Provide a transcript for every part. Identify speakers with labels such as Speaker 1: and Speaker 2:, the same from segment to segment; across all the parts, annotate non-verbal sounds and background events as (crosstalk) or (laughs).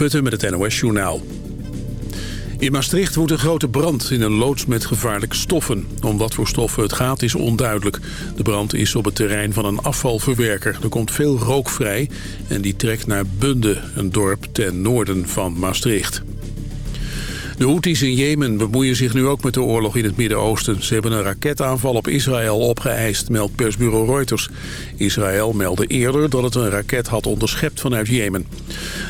Speaker 1: Met het NOS Journaal. In Maastricht woedt een grote brand in een loods met gevaarlijke stoffen. Om wat voor stoffen het gaat is onduidelijk. De brand is op het terrein van een afvalverwerker. Er komt veel rook vrij en die trekt naar Bunde, een dorp ten noorden van Maastricht. De Houthis in Jemen bemoeien zich nu ook met de oorlog in het Midden-Oosten. Ze hebben een raketaanval op Israël opgeëist, meldt persbureau Reuters. Israël meldde eerder dat het een raket had onderschept vanuit Jemen.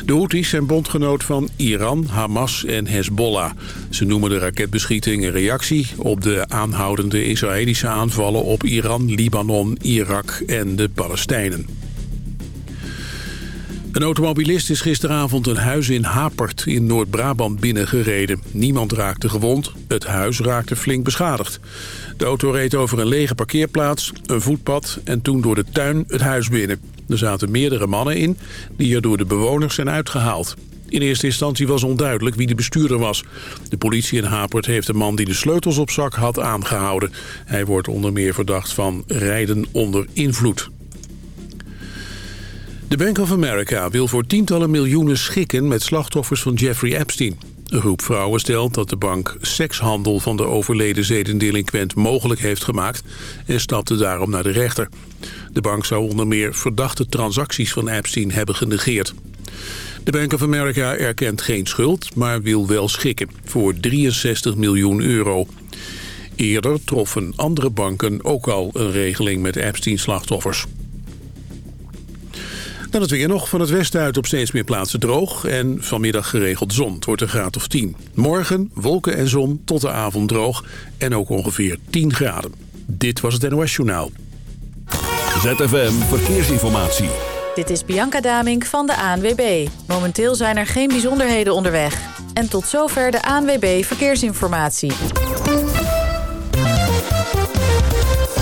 Speaker 1: De Houthis zijn bondgenoot van Iran, Hamas en Hezbollah. Ze noemen de raketbeschieting een reactie op de aanhoudende Israëlische aanvallen op Iran, Libanon, Irak en de Palestijnen. Een automobilist is gisteravond een huis in Hapert in Noord-Brabant binnengereden. Niemand raakte gewond, het huis raakte flink beschadigd. De auto reed over een lege parkeerplaats, een voetpad en toen door de tuin het huis binnen. Er zaten meerdere mannen in die er door de bewoners zijn uitgehaald. In eerste instantie was onduidelijk wie de bestuurder was. De politie in Hapert heeft de man die de sleutels op zak had aangehouden. Hij wordt onder meer verdacht van rijden onder invloed. De Bank of America wil voor tientallen miljoenen schikken met slachtoffers van Jeffrey Epstein. Een groep vrouwen stelt dat de bank sekshandel van de overleden zedendelinquent mogelijk heeft gemaakt en stapte daarom naar de rechter. De bank zou onder meer verdachte transacties van Epstein hebben genegeerd. De Bank of America erkent geen schuld, maar wil wel schikken voor 63 miljoen euro. Eerder troffen andere banken ook al een regeling met Epstein-slachtoffers. Dan het weer nog van het westen uit op steeds meer plaatsen droog... en vanmiddag geregeld zon. Het wordt een graad of 10. Morgen wolken en zon tot de avond droog en ook ongeveer 10 graden. Dit was het NOS Journaal.
Speaker 2: ZFM Verkeersinformatie.
Speaker 3: Dit is Bianca Damink van de ANWB. Momenteel zijn er geen bijzonderheden onderweg. En tot zover de ANWB Verkeersinformatie.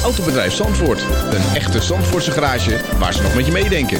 Speaker 4: Autobedrijf Zandvoort. Een echte Zandvoortse garage waar ze nog met je meedenken.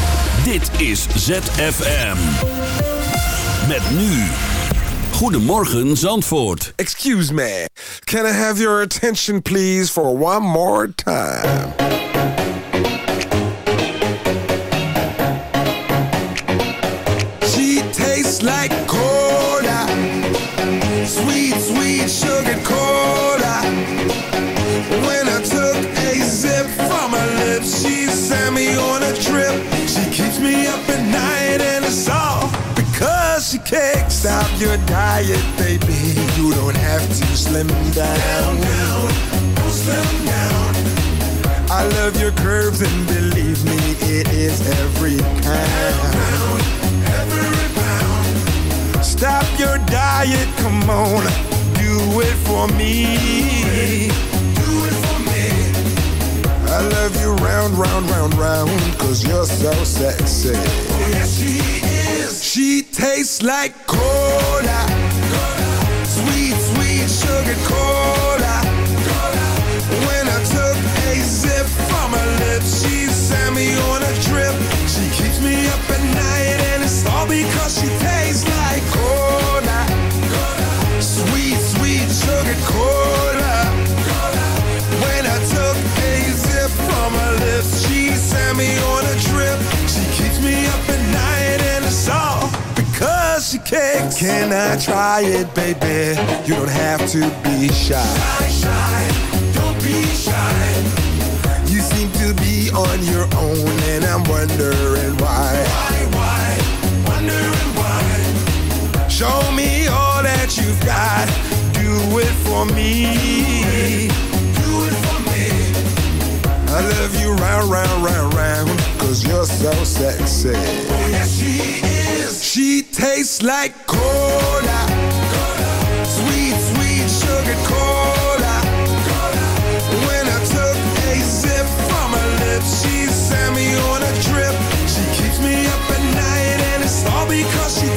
Speaker 2: Dit is ZFM. Met nu. Goedemorgen Zandvoort.
Speaker 5: Excuse me. Can I have your attention please for one more time? She tastes like she can't stop your diet, baby. You don't have to slim down. Slim down. I love your curves and believe me, it is every pound. Every pound. Stop your diet, come on, do it for me. Do it for me. I love you round, round, round, round, cause you're so sexy. Oh, yes, she tastes like cola. Can I try it, baby? You don't have to be shy. Shy, shy, don't be shy. You seem to be on your own, and I'm wondering why. Why, why? Wondering why? Show me all that you've got. Do it for me. Do it for me. I love you round, round, round, round, cause you're so sexy. Oh, yes, she is. She tastes like cola. Sweet, sweet sugar cola. When I took a sip from her lips, she sent me on a trip. She keeps me up at night, and it's all because she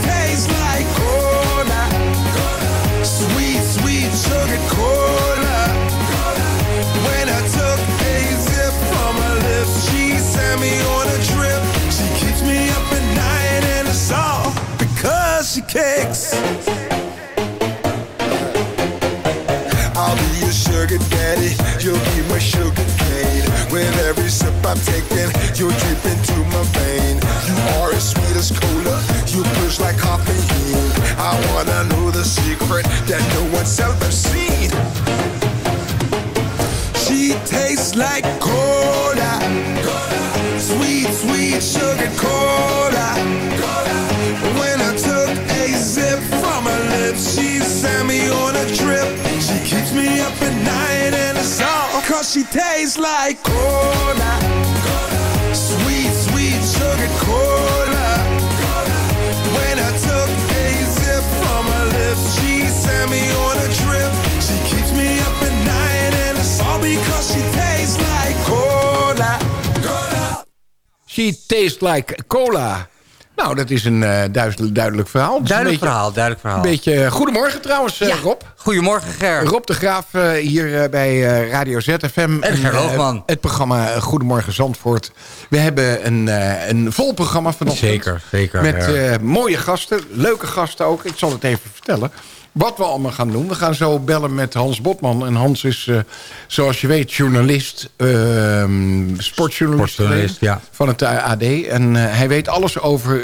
Speaker 5: sex. I'll be your sugar daddy, you'll be my sugar cane. With every sip I'm taking, you'll drip into my vein. You are as sweet as cola, you push like caffeine. I wanna know the secret that no one's ever seen. She tastes like cola, she tastes like cola. Sweet, sweet sugar cola. When I took a sip from her lips, she sent me on a trip. She keeps me up at night and it's all because she tastes like cola. Cola.
Speaker 6: She tastes like cola. Nou, dat is een eh, duidelijk, duidelijk verhaal.
Speaker 7: Duidelijk
Speaker 6: beetje,
Speaker 7: verhaal, duidelijk verhaal.
Speaker 6: Een beetje, goedemorgen trouwens, eh,
Speaker 7: Ja.
Speaker 6: Rob.
Speaker 7: Goedemorgen Ger.
Speaker 6: Rob de Graaf eh, hier eh, bij eh, Radio ZFM.
Speaker 7: En Ger
Speaker 6: eh,
Speaker 7: Loogman.
Speaker 6: het programma eh, Goedemorgen Zandvoort. We hebben een, eh, een vol programma vanochtend.
Speaker 7: Zeker, zeker,
Speaker 6: Met eh, mooie gasten, leuke gasten ook. Ik zal het even vertellen. Wat we allemaal gaan doen. We gaan zo bellen met Hans Botman. En Hans is, eh, zoals je weet, journalist. ehm, sportjournalist.
Speaker 7: Sportjournalist, ja.
Speaker 6: Van het eh, AD. En eh, hij weet alles over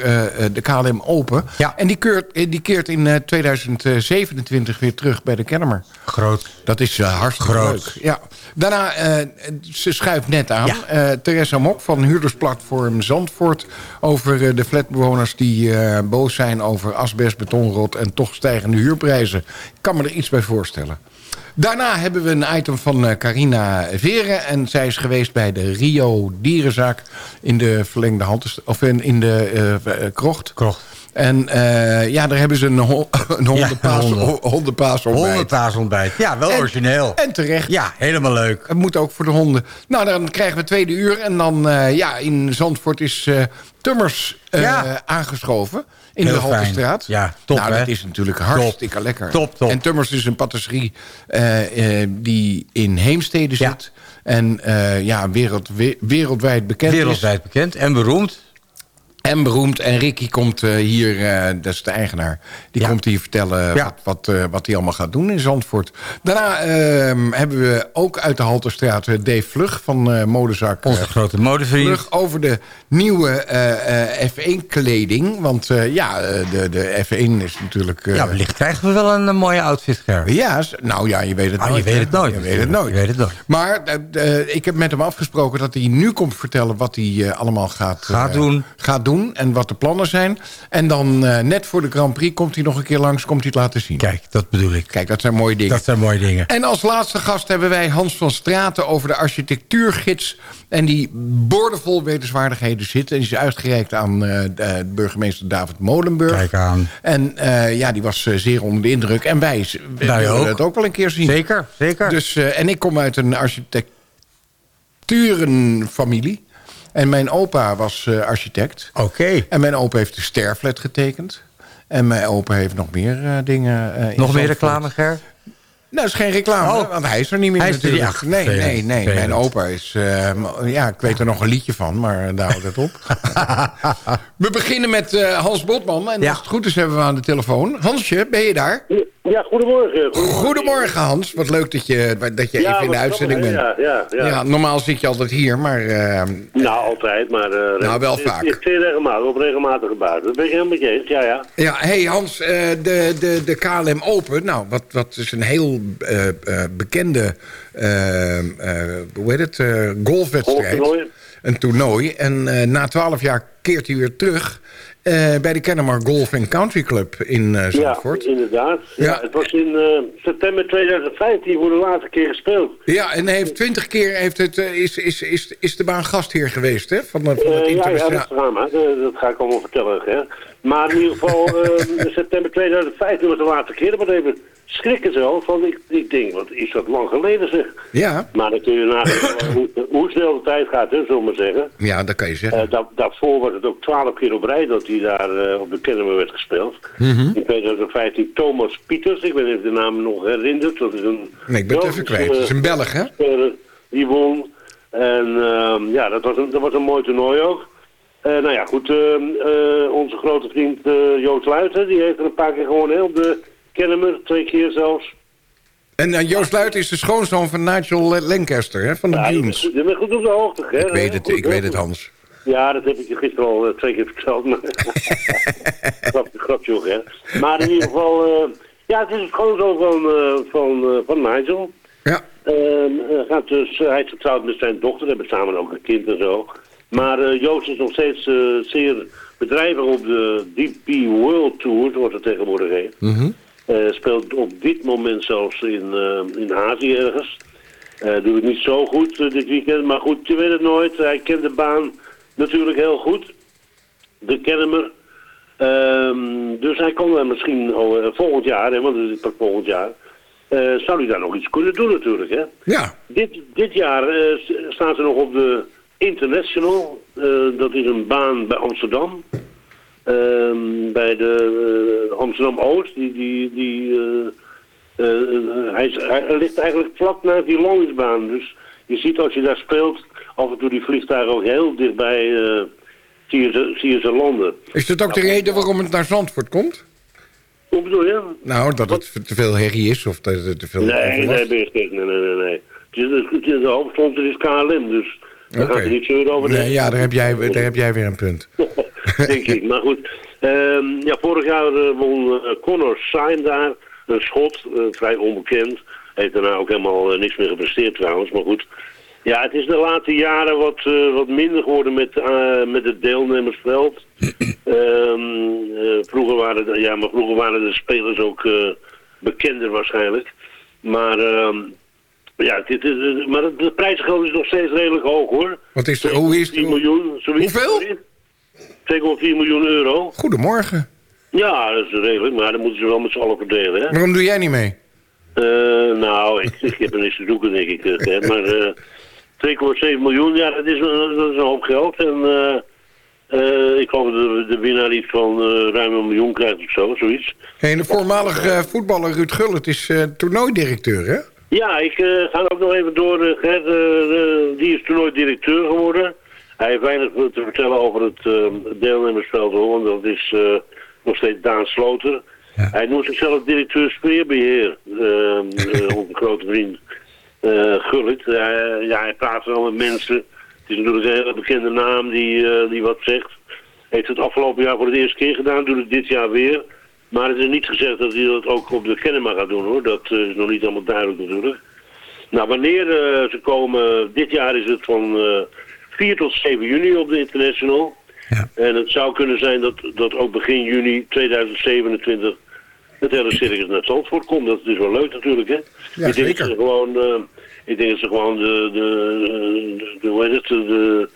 Speaker 6: de KLM Open.
Speaker 7: Ja.
Speaker 6: En die, keurt, die keert in eh, 2027 weer terug bij de Kennemer.
Speaker 7: Groot.
Speaker 6: Dat is hartstikke
Speaker 7: Groot.
Speaker 6: leuk. Ja. Daarna, eh, ze schuift net aan.
Speaker 7: Ja.
Speaker 6: Eh, Theresa Mok van huurdersplatform Zandvoort... over eh, de flatbewoners die boos zijn over asbest, betonrot... en toch stijgende huurprijzen. Ik kan me er iets bij voorstellen. Daarna hebben we een item van Carina Veren. En zij is geweest bij de Rio Dierenzaak... in de verlengde hand, of in, in de krocht.
Speaker 7: Krocht.
Speaker 6: En eh, ja, daar hebben ze een, ho (laughs) een hondenpaas,
Speaker 7: honden.
Speaker 6: ho- hondenpaas ontbijt.
Speaker 7: Honderdpaasontbijt. Ja, wel
Speaker 6: En-
Speaker 7: origineel.
Speaker 6: En terecht.
Speaker 7: Ja, helemaal leuk.
Speaker 6: Het moet ook voor de honden. Nou, dan krijgen we tweede uur. En dan, eh, ja, in Zandvoort is eh, Tummers
Speaker 7: Ja.
Speaker 6: aangeschoven. In
Speaker 7: Heel
Speaker 6: de. Haltestraat.
Speaker 7: Ja, top,
Speaker 6: Nou,
Speaker 7: hè?
Speaker 6: dat is natuurlijk hartstikke lekker.
Speaker 7: Top, top.
Speaker 6: En Tummers is een patisserie die in Heemstede
Speaker 7: Ja.
Speaker 6: zit. En ja, wereld, we- wereldwijd bekend is.
Speaker 7: Wereldwijd bekend en beroemd.
Speaker 6: En beroemd. En Ricky komt eh, hier, eh, dat is de eigenaar... die
Speaker 7: Ja.
Speaker 6: komt hier vertellen
Speaker 7: Ja.
Speaker 6: wat, wat, eh, wat hij allemaal gaat doen in Zandvoort. Daarna ehm, hebben we ook uit de Halterstraat Dave Vlug van Modezaak...
Speaker 7: Onze grote modevriend.
Speaker 6: Vlug over de nieuwe eh, eh, F1-kleding. Want ja, de, de F1 is natuurlijk...
Speaker 7: Ja, wellicht krijgen we wel een, mooie outfit, Ger.
Speaker 6: ja, nou ja, je weet het
Speaker 7: Ah,
Speaker 6: nooit.
Speaker 7: je weet het nooit
Speaker 6: Je weet het nooit.
Speaker 7: Je weet het nooit.
Speaker 6: Maar ik heb met hem afgesproken dat hij nu komt vertellen... wat hij allemaal gaat,
Speaker 7: Gaat doen.
Speaker 6: gaat doen en wat de plannen zijn. En dan eh, net voor de Grand Prix komt hij nog een keer langs... komt hij het laten zien.
Speaker 7: Kijk, dat bedoel ik.
Speaker 6: Kijk, dat zijn mooie dingen.
Speaker 7: Dat zijn mooie dingen.
Speaker 6: En als laatste gast hebben wij Hans van Straten over de architectuurgids. En die boordevol wetenswaardigheden zit. En die is uitgereikt aan de burgemeester David Molenburg.
Speaker 7: Kijk aan.
Speaker 6: En ja, die was zeer onder de indruk. En wij,
Speaker 7: Wij
Speaker 6: willen het ook wel een keer zien.
Speaker 7: Zeker, zeker.
Speaker 6: Dus, en ik kom uit een architecturenfamilie. En mijn opa was eh, architect.
Speaker 7: Oké.
Speaker 6: En mijn opa heeft de sterflet getekend. En mijn opa heeft nog meer eh, dingen. eh,
Speaker 7: Nog meer reclame, Ger?
Speaker 6: Nou, dat is geen reclame,
Speaker 7: Oh.
Speaker 6: want hij is er niet meer
Speaker 7: Hij is er niet.
Speaker 6: natuurlijk.
Speaker 7: Ach,
Speaker 6: nee, nee, nee. Mijn opa is... eh, ja, ik weet er nog een liedje van, maar daar houdt het op. (laughs) we beginnen met eh, Hans Botman. En
Speaker 7: Ja.
Speaker 6: als het goed is hebben we aan de telefoon. Hansje, ben je daar?
Speaker 8: Ja, goedemorgen.
Speaker 6: Goedemorgen, Hans. Wat leuk dat je, dat je
Speaker 8: Ja,
Speaker 6: even in de uitzending bent.
Speaker 8: Ja, ja, ja.
Speaker 6: Ja, normaal zit je altijd hier, maar... eh,
Speaker 8: Nou, altijd, maar... eh,
Speaker 6: Nou, wel vaak.
Speaker 8: Is zeer regelmatig, op regelmatige basis. Dat ben ik helemaal met je eens, ja, ja.
Speaker 6: Ja, hey Hans, eh, de, de, de KLM Open, nou, wat, wat is een heel bekende, hoe heet het, golfwedstrijd.
Speaker 8: Golftoernooi.
Speaker 6: Een toernooi. En na twaalf jaar keert hij weer terug bij de Kennemer Golf Country Club in eh,
Speaker 8: Ja,
Speaker 6: Zandvoort. Ja,
Speaker 8: inderdaad. Ja.
Speaker 6: Ja.
Speaker 8: het was in eh, september 2015 voor de laatste keer gespeeld.
Speaker 6: en hij heeft twintig keer heeft het, eh, is, is, is, is de baan gastheer geweest, hè? Van, van het
Speaker 8: Eh, ja, ja, dat
Speaker 6: internationaal...
Speaker 8: programma. Dat, dat ga ik allemaal vertellen. Hè. Maar in ieder geval, in (laughs) september 2015 was de laatste keer. Dat was even schrikken zo. Van, ik, ik denk, wat is dat lang geleden zeg.
Speaker 6: Ja,
Speaker 8: Maar dan kun je nagaan hoe, hoe snel de tijd gaat, hè, zullen we maar zeggen.
Speaker 6: ja, dat kan je zeggen.
Speaker 8: Eh, da- daarvoor was het ook twaalf keer op rij dat hij daar eh, op de Kennemer werd gespeeld.
Speaker 6: Mhm.
Speaker 8: In 2015 Thomas Pieters, ik weet niet of je de naam nog herinnert. Dat is een
Speaker 6: nee, ik ben het even kwijt. Het is een Belg, hè?
Speaker 8: die won. En ehm, ja, dat was, een, dat was een mooi toernooi ook. Eh, nou ja, goed. ehm, eh, onze grote vriend eh, Joost Luiten, die heeft er een paar keer gewoon heel op de Kennemer, twee keer zelfs.
Speaker 6: En Joost Luit is de schoonzoon van Nigel Lancaster, hè, van de
Speaker 8: Ja, je bent- je bent goed op de hoogte, hè?
Speaker 6: Ik weet het,
Speaker 8: Goed,
Speaker 6: ik weet het. Hans.
Speaker 8: Ja, dat heb ik je gisteren al twee keer verteld. Maar... (laughs) grapje, grapje ook, hè. Maar in ieder geval, ja, het is het schoonzoon van, eh, van, van Nigel.
Speaker 6: Ja,
Speaker 8: Ehm, hij gaat dus, hij is getrouwd met zijn dochter, hebben samen ook een kind en zo. Maar eh, Joost is nog steeds eh, zeer bedrijvig op de DP World Tour, zoals het tegenwoordig heet. Eh, speelt op dit moment zelfs in, in Azië ergens. Doet het niet zo goed dit weekend, maar goed, je weet het nooit. Hij kent de baan natuurlijk heel goed. De Kennemer. Ehm, dus hij kan er misschien volgend jaar, hè, want het is pas volgend jaar, zou hij daar nog iets kunnen doen natuurlijk. Hè?
Speaker 6: ja.
Speaker 8: Dit, dit jaar staan ze nog op de International. Eh, dat is een baan bij Amsterdam. Ehm, bij de eh, Amsterdam-Oost. Die, die, die, eh, hij, ligt eigenlijk vlak naast die landingsbaan. Dus je ziet als je daar speelt, af en toe die vliegtuigen ook heel dichtbij zie, je ze, zie je ze landen.
Speaker 6: Is dat ook de reden waarom het naar Zandvoort komt?
Speaker 8: Hoe bedoel je?
Speaker 6: Nou, dat het te veel herrie is of dat het te veel
Speaker 8: Nee, nee. Nee, nee, nee. nee. Het is, het is, de hoofdsponsor is KLM, dus daar
Speaker 6: Oké.
Speaker 8: gaat er niet over.
Speaker 6: Nee, ja, daar heb, jij, daar heb jij weer een punt. (laughs)
Speaker 8: denk ik. Maar goed, Ehm, ja, vorig jaar eh, won eh, Connor Sign daar, een schot, eh, vrij onbekend. Heeft daarna ook helemaal niks meer gepresteerd trouwens, maar goed. Ja, het is de laatste jaren wat, wat minder geworden met, met het deelnemersveld. (clears throat) Ehm, eh, vroeger, waren de, ja, maar vroeger waren de spelers ook bekender waarschijnlijk. Maar, ehm, ja, dit is, maar het- de prijsgeld is nog steeds redelijk hoog hoor.
Speaker 6: Wat is de, hoe is
Speaker 8: 10 miljoen, zoiets.
Speaker 6: Hoeveel?
Speaker 8: 2,4 miljoen euro.
Speaker 6: Goedemorgen.
Speaker 8: Ja, dat is redelijk, maar dan moeten ze wel met z'n allen verdelen, hè?
Speaker 6: Waarom doe jij niet mee?
Speaker 8: Eh, nou, ik, ik heb er niks te zoeken, denk ik. eh, Ted, maar eh 2,7 miljoen, ja, dat is, een- dat is een hoop geld. En eh, eh, ik geloof dat de, de winnaar iets van eh, ruim een miljoen krijgt of zo, zoiets.
Speaker 6: Hey, de voormalige eh, voetballer Ruud Gullit is eh toernooidirecteur, hè?
Speaker 8: Ja, ik eh, ga ook nog even door. Gert, eh, die is toernooi directeur geworden. Hij heeft weinig te vertellen over het deelnemersveld, hoor, want dat is nog steeds Daan Sloter. Hij noemt zichzelf directeur sfeerbeheer, eh, eh, onze grote vriend Gullit. Ja, hij praat wel met mensen. Het is natuurlijk een hele bekende naam die, die wat zegt. Heeft het afgelopen jaar voor de eerste keer gedaan, doet het dit jaar weer. Maar het is niet gezegd dat hij dat ook op de Kenema gaat doen hoor. Dat eh, is nog niet helemaal duidelijk natuurlijk. Nou, wanneer eh, ze komen, dit jaar is het van eh 4 tot 7 juni op de International. En het zou kunnen zijn dat, dat ook begin juni 2027 het hele circus naar Zandvoort komt. Dat is wel leuk natuurlijk, hè?
Speaker 6: Ja,
Speaker 8: ik denk
Speaker 6: zeker.
Speaker 8: Dat ze gewoon, ik denk dat ze gewoon de, de, de, de hoe heet het, de,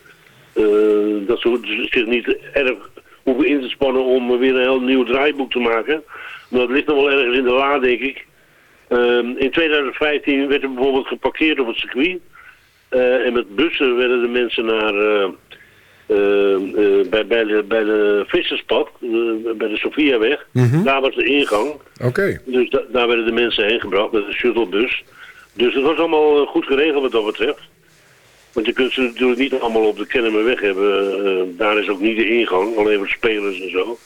Speaker 8: dat ze zich niet erg hoeven in te spannen om weer een heel nieuw draaiboek te maken. Maar dat ligt nog wel ergens in de la, denk ik. Ehm, in 2015 werd er bijvoorbeeld geparkeerd op het circuit. Eh, en met bussen werden de mensen naar, eh, eh, bij, bij, de, bij de Visserspad, bij de Sofiaweg. Daar was de ingang.
Speaker 6: Oké.
Speaker 8: Dus da- daar werden de mensen heen gebracht met een shuttlebus. Dus het was allemaal goed geregeld wat dat betreft. Want je kunt ze natuurlijk niet allemaal op de Kennemerweg hebben. Eh, daar is ook niet de ingang, alleen voor spelers en zo.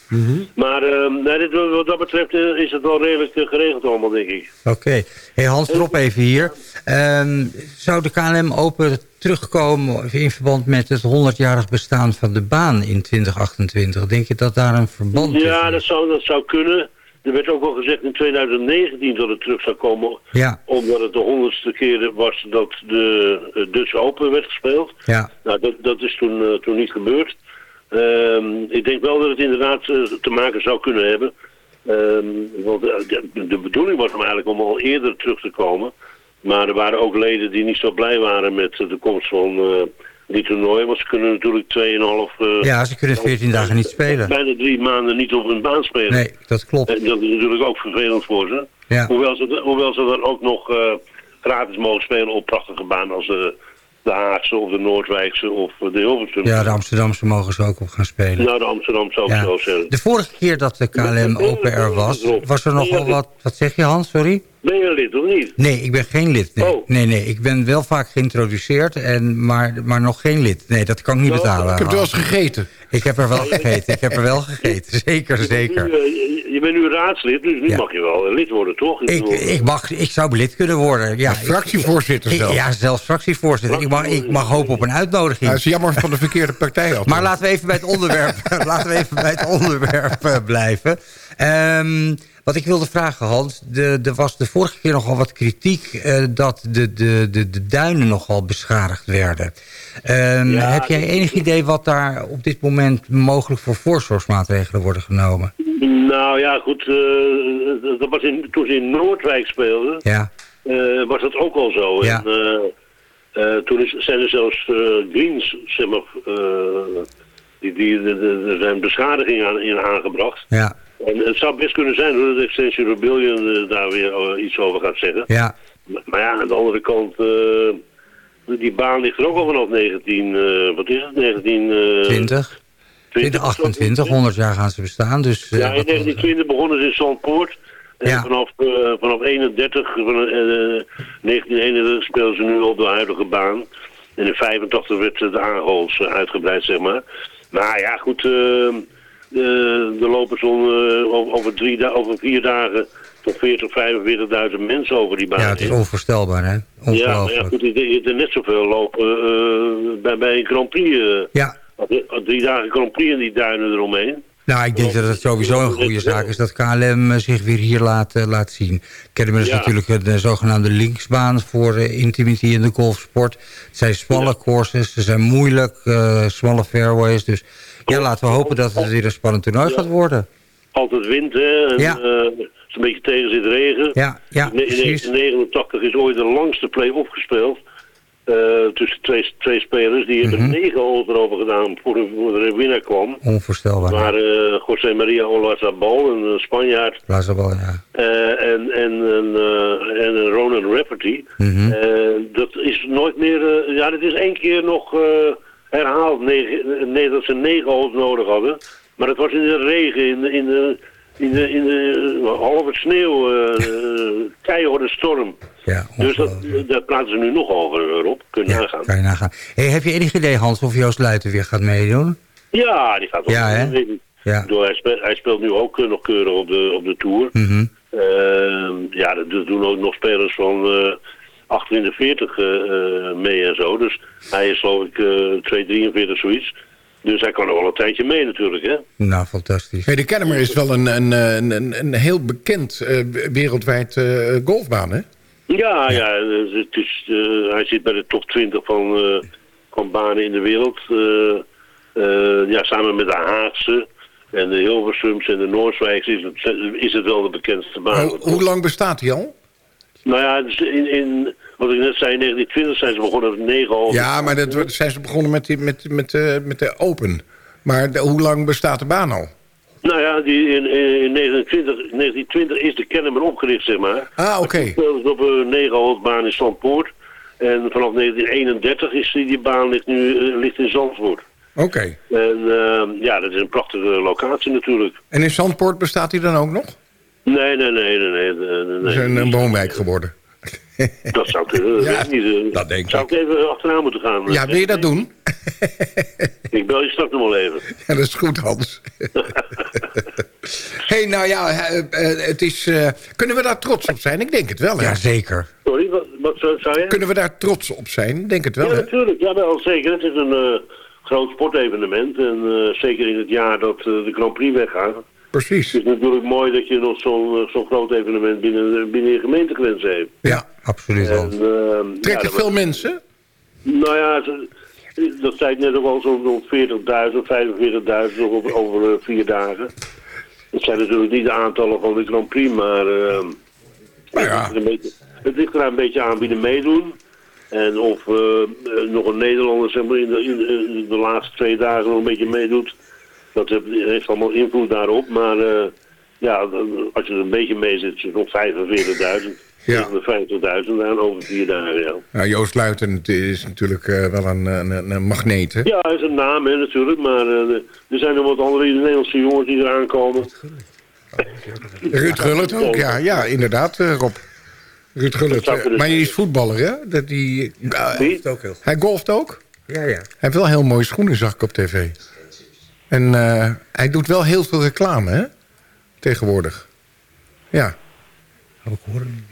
Speaker 8: Maar eh, nee, dit, wat dat betreft eh, is het wel redelijk eh, geregeld allemaal, denk ik.
Speaker 7: Oké. Hey Hans, Rob even hier. Ehm, zou de KLM Open terugkomen in verband met het 100-jarig bestaan van de baan in 2028? Denk je dat daar een verband
Speaker 8: Ja,
Speaker 7: tussen
Speaker 8: dat
Speaker 7: is?
Speaker 8: zou, dat zou kunnen. Er werd ook al gezegd in 2019 dat het terug zou komen.
Speaker 7: Ja,
Speaker 8: Omdat het de honderdste keer was dat de Dutch Open werd gespeeld.
Speaker 7: ja.
Speaker 8: Nou, dat, dat is toen, eh, toen niet gebeurd. Ehm, ik denk wel dat het inderdaad eh, te maken zou kunnen hebben. Ehm, want eh, de, de bedoeling was eigenlijk om al eerder terug te komen. Maar er waren ook leden die niet zo blij waren met de komst van die toernooi. Want ze kunnen natuurlijk 2,5... eh
Speaker 7: ja, ze kunnen 14 dagen niet spelen.
Speaker 8: Bijna drie maanden niet op hun baan spelen.
Speaker 7: Nee, dat klopt.
Speaker 8: En dat is natuurlijk ook vervelend voor ze.
Speaker 7: Ja.
Speaker 8: Hoewel, ze hoewel ze dan ook nog eh, gratis mogen spelen op prachtige banen als de, de Haagse of de Noordwijkse of de Hilversum.
Speaker 7: Ja, de Amsterdamse mogen ze ook op gaan spelen.
Speaker 8: Nou, de Amsterdam zou ik
Speaker 7: Ja.
Speaker 8: zo zeggen.
Speaker 7: De vorige keer dat de KLM Open er was, was er nogal wat... Wat zeg je Hans, sorry?
Speaker 8: Ben je lid of niet?
Speaker 7: Nee, ik ben geen lid. Nee,
Speaker 8: Oh.
Speaker 7: nee, nee. Ik ben wel vaak geïntroduceerd, en, maar, maar nog geen lid. Nee, dat kan ik niet
Speaker 8: Nou,
Speaker 7: betalen.
Speaker 6: Ik heb het wel eens gegeten.
Speaker 7: Ik heb er wel gegeten. Ik heb er wel gegeten. (laughs) Zeker,
Speaker 8: Nu,
Speaker 7: zeker.
Speaker 8: eh, je, je bent nu raadslid, dus nu
Speaker 7: Ja.
Speaker 8: mag je wel lid worden, toch?
Speaker 7: Ik, ik, mag, ik zou lid kunnen worden. Ja,
Speaker 6: Fractievoorzitter zelf.
Speaker 7: ja, zelfs fractievoorzitter. Ik mag, ik mag hopen op een uitnodiging.
Speaker 6: Dat is jammer van de verkeerde partij altijd.
Speaker 7: Maar laten we even bij het onderwerp, (laughs) laten we even bij het onderwerp eh, blijven. Ehm, wat ik wilde vragen, Hans. Er was de vorige keer nogal wat kritiek... eh, dat de, de, de, de duinen nogal beschadigd werden. Ehm,
Speaker 8: Ja,
Speaker 7: heb jij enig idee wat daar op dit moment... mogelijk voor voorzorgsmaatregelen worden genomen?
Speaker 8: Nou ja, goed, eh, dat was in, toen ze in Noordwijk speelden,
Speaker 7: Ja,
Speaker 8: eh, was dat ook al zo.
Speaker 7: Ja.
Speaker 8: En, toen is, zijn er zelfs greens, zeg maar, die, die, er zijn beschadigingen aan, in aangebracht.
Speaker 7: ja,
Speaker 8: En het zou best kunnen zijn hoor, dat Extension Rebellion eh, daar weer eh, iets over gaat zeggen.
Speaker 7: ja.
Speaker 8: Maar, maar ja, aan de andere kant, eh, die baan ligt er ook al vanaf 19, eh, wat is het, 19... eh,
Speaker 7: 20, 2028, 100 jaar gaan ze bestaan. Dus,
Speaker 8: Ja, in
Speaker 7: wat-
Speaker 8: 1920 begonnen ze in Zandpoort. En
Speaker 7: Ja.
Speaker 8: vanaf, vanaf 31, van, eh, 1931 speelden ze nu op de huidige baan. En in 85 werd de Aangols uitgebreid, zeg maar. Maar ja, goed, er lopen zo'n eh, over, over, drie da- over vier dagen tot 40, 45.000 mensen over die baan.
Speaker 7: ja, het is onvoorstelbaar, hè?
Speaker 8: ja, maar ja, goed, er net zoveel lopen eh, bij, bij een Grand Prix. eh,
Speaker 7: Ja,
Speaker 8: drie dagen Grand Prix en die duinen eromheen.
Speaker 7: Nou, ik denk dat het sowieso een goede zaak is dat KLM eh, zich weer hier laat, eh, laat zien. Kennemer is
Speaker 8: Ja.
Speaker 7: natuurlijk een eh, zogenaamde linksbaan voor intimity in de golfsport. Het zijn smalle
Speaker 8: Ja.
Speaker 7: courses, ze zijn moeilijk, smalle fairways. Dus ja, laten we hopen dat het weer een spannend toernooi
Speaker 8: Ja.
Speaker 7: gaat worden.
Speaker 8: altijd wind, hè. En,
Speaker 7: Ja.
Speaker 8: het een beetje tegen zit regen.
Speaker 7: Ja, ja,
Speaker 8: in, in
Speaker 7: precies.
Speaker 8: 1989 is ooit de langste play-off gespeeld. Eh, tussen twee, twee spelers. Die hebben
Speaker 7: Mhm.
Speaker 8: negen holes erover gedaan voor de, voor de winnaar kwam.
Speaker 7: Onvoorstelbaar.
Speaker 8: Maar eh José Maria Olazabal, een eh, Spanjaard,
Speaker 7: Blazabal, ja.
Speaker 8: en, en, en, en een Ronan Rafferty.
Speaker 7: Mhm.
Speaker 8: Dat is nooit meer... ja, dat is één keer nog herhaald. Negen, nee, dat ze negen holes nodig hadden. Maar dat was in de regen, in de, in de, in de, in de eh, halve sneeuw, eh, keiharde storm.
Speaker 7: ja
Speaker 8: Dus dat, daar praten ze nu nog over, Rob. Kun je
Speaker 7: Ja,
Speaker 8: nagaan.
Speaker 7: kan je nagaan. Hey, heb je enig idee, Hans, of Joost Luiten weer gaat meedoen?
Speaker 8: Ja, die gaat wel.
Speaker 7: Ja. Ja.
Speaker 8: Bedoel, hij, speelt, hij speelt nu ook nog keurig op de, op de Tour. Eh, ja, dat doen ook nog spelers van eh 28, 40 eh, eh, mee en zo. Dus hij is geloof ik eh 2,43 zoiets. Dus hij kan er wel een tijdje mee natuurlijk, hè?
Speaker 7: Nou, fantastisch.
Speaker 6: Hey, de Kennemer is wel een, een, een, een, een heel bekend eh, wereldwijd eh, golfbaan, hè?
Speaker 8: Ja, ja, eh, het is, eh, hij zit bij de top 20 van, eh, van banen in de wereld. Eh, eh, ja, samen met de Haagse en de Hilversums en de Noordswijks is het, is het wel de bekendste baan.
Speaker 6: Hoe, hoe lang bestaat hij al?
Speaker 8: Nou ja, dus in, in, wat ik net zei, in 1920 zijn ze begonnen met negen holes.
Speaker 6: Ja, maar dat zijn ze begonnen met, die, met, met, eh, met de Open. Maar de- hoe lang bestaat de baan al?
Speaker 8: Nou ja, die in, in 1920, 1920 is de Kennemer opgericht, zeg maar.
Speaker 6: Ah, oké.
Speaker 8: Op een negenholsbaan in Zandpoort. En vanaf 1931 is die, die baan ligt nu eh, ligt in Zandvoort.
Speaker 6: Oké.
Speaker 8: En eh, ja, dat is een prachtige locatie natuurlijk.
Speaker 6: En in Zandpoort bestaat hij dan ook nog?
Speaker 8: Nee, nee, nee, nee. nee,
Speaker 6: Dat is een, een woonwijk geworden. (laughs)
Speaker 8: Dat zou kunnen. dat
Speaker 6: Ja,
Speaker 8: weet ik niet. eh.
Speaker 6: dat denk
Speaker 8: zou
Speaker 6: ik.
Speaker 8: ik even achteraan moeten gaan.
Speaker 6: Ja, wil je dat doen? (laughs)
Speaker 8: Ik bel je straks nog wel even. (laughs)
Speaker 6: Ja, dat is goed, Hans. hey, nou ja, eh, eh, het is... eh, kunnen we daar trots op zijn? Ik denk het wel, hè?
Speaker 7: Ja, zeker.
Speaker 8: Sorry, wat, wat zou, zou je?
Speaker 6: Kunnen we daar trots op zijn? Ik denk het wel,
Speaker 8: Ja,
Speaker 6: hè?
Speaker 8: natuurlijk. Ja, wel zeker. Het is een eh, groot sportevenement. En eh, zeker in het jaar dat eh, de Grand Prix weggaat.
Speaker 6: Precies.
Speaker 8: Het is natuurlijk mooi dat je nog zo'n eh, zo'n groot evenement binnen, binnen je gemeentegrens heeft.
Speaker 6: Ja.
Speaker 7: Absoluut,
Speaker 8: En, ehm,
Speaker 6: Trekt
Speaker 8: ja,
Speaker 6: veel mensen?
Speaker 8: Nou ja, dat zei ik net ook al, zo'n zo'n 40.000, 45.000 over, over eh, vier dagen. Dat zijn natuurlijk niet de aantallen van de Grand Prix, maar ehm,
Speaker 6: Nou ja.
Speaker 8: het, een beetje, het ligt er een beetje aan wie er meedoen. En of eh, eh, nog een Nederlander zeg maar, in, de, in, de, in de laatste twee dagen nog een beetje meedoet. Dat heeft- allemaal invloed daarop. Maar eh, ja, als je er een beetje mee zit, is het nog 45.000. (laughs)
Speaker 6: Ja.
Speaker 8: 50.000 aan over vier dagen, ja.
Speaker 6: Nou, Joost Luiten is natuurlijk eh, wel een, een, een magneet, hè?
Speaker 8: Ja, hij is een naam hè, natuurlijk, maar eh, er zijn nog wat andere Nederlandse jongens die eraan komen.
Speaker 6: Ruud Gullit ook, ja, ja inderdaad, Rob. Ruud Gullit. Maar die is voetballer, hè? Dat die?
Speaker 7: Het ook heel
Speaker 6: hij golft ook?
Speaker 7: Ja, ja.
Speaker 6: Hij heeft wel heel mooie schoenen, zag ik op tv. En eh, hij doet wel heel veel reclame, hè? Tegenwoordig. Ja.
Speaker 7: Ook horen.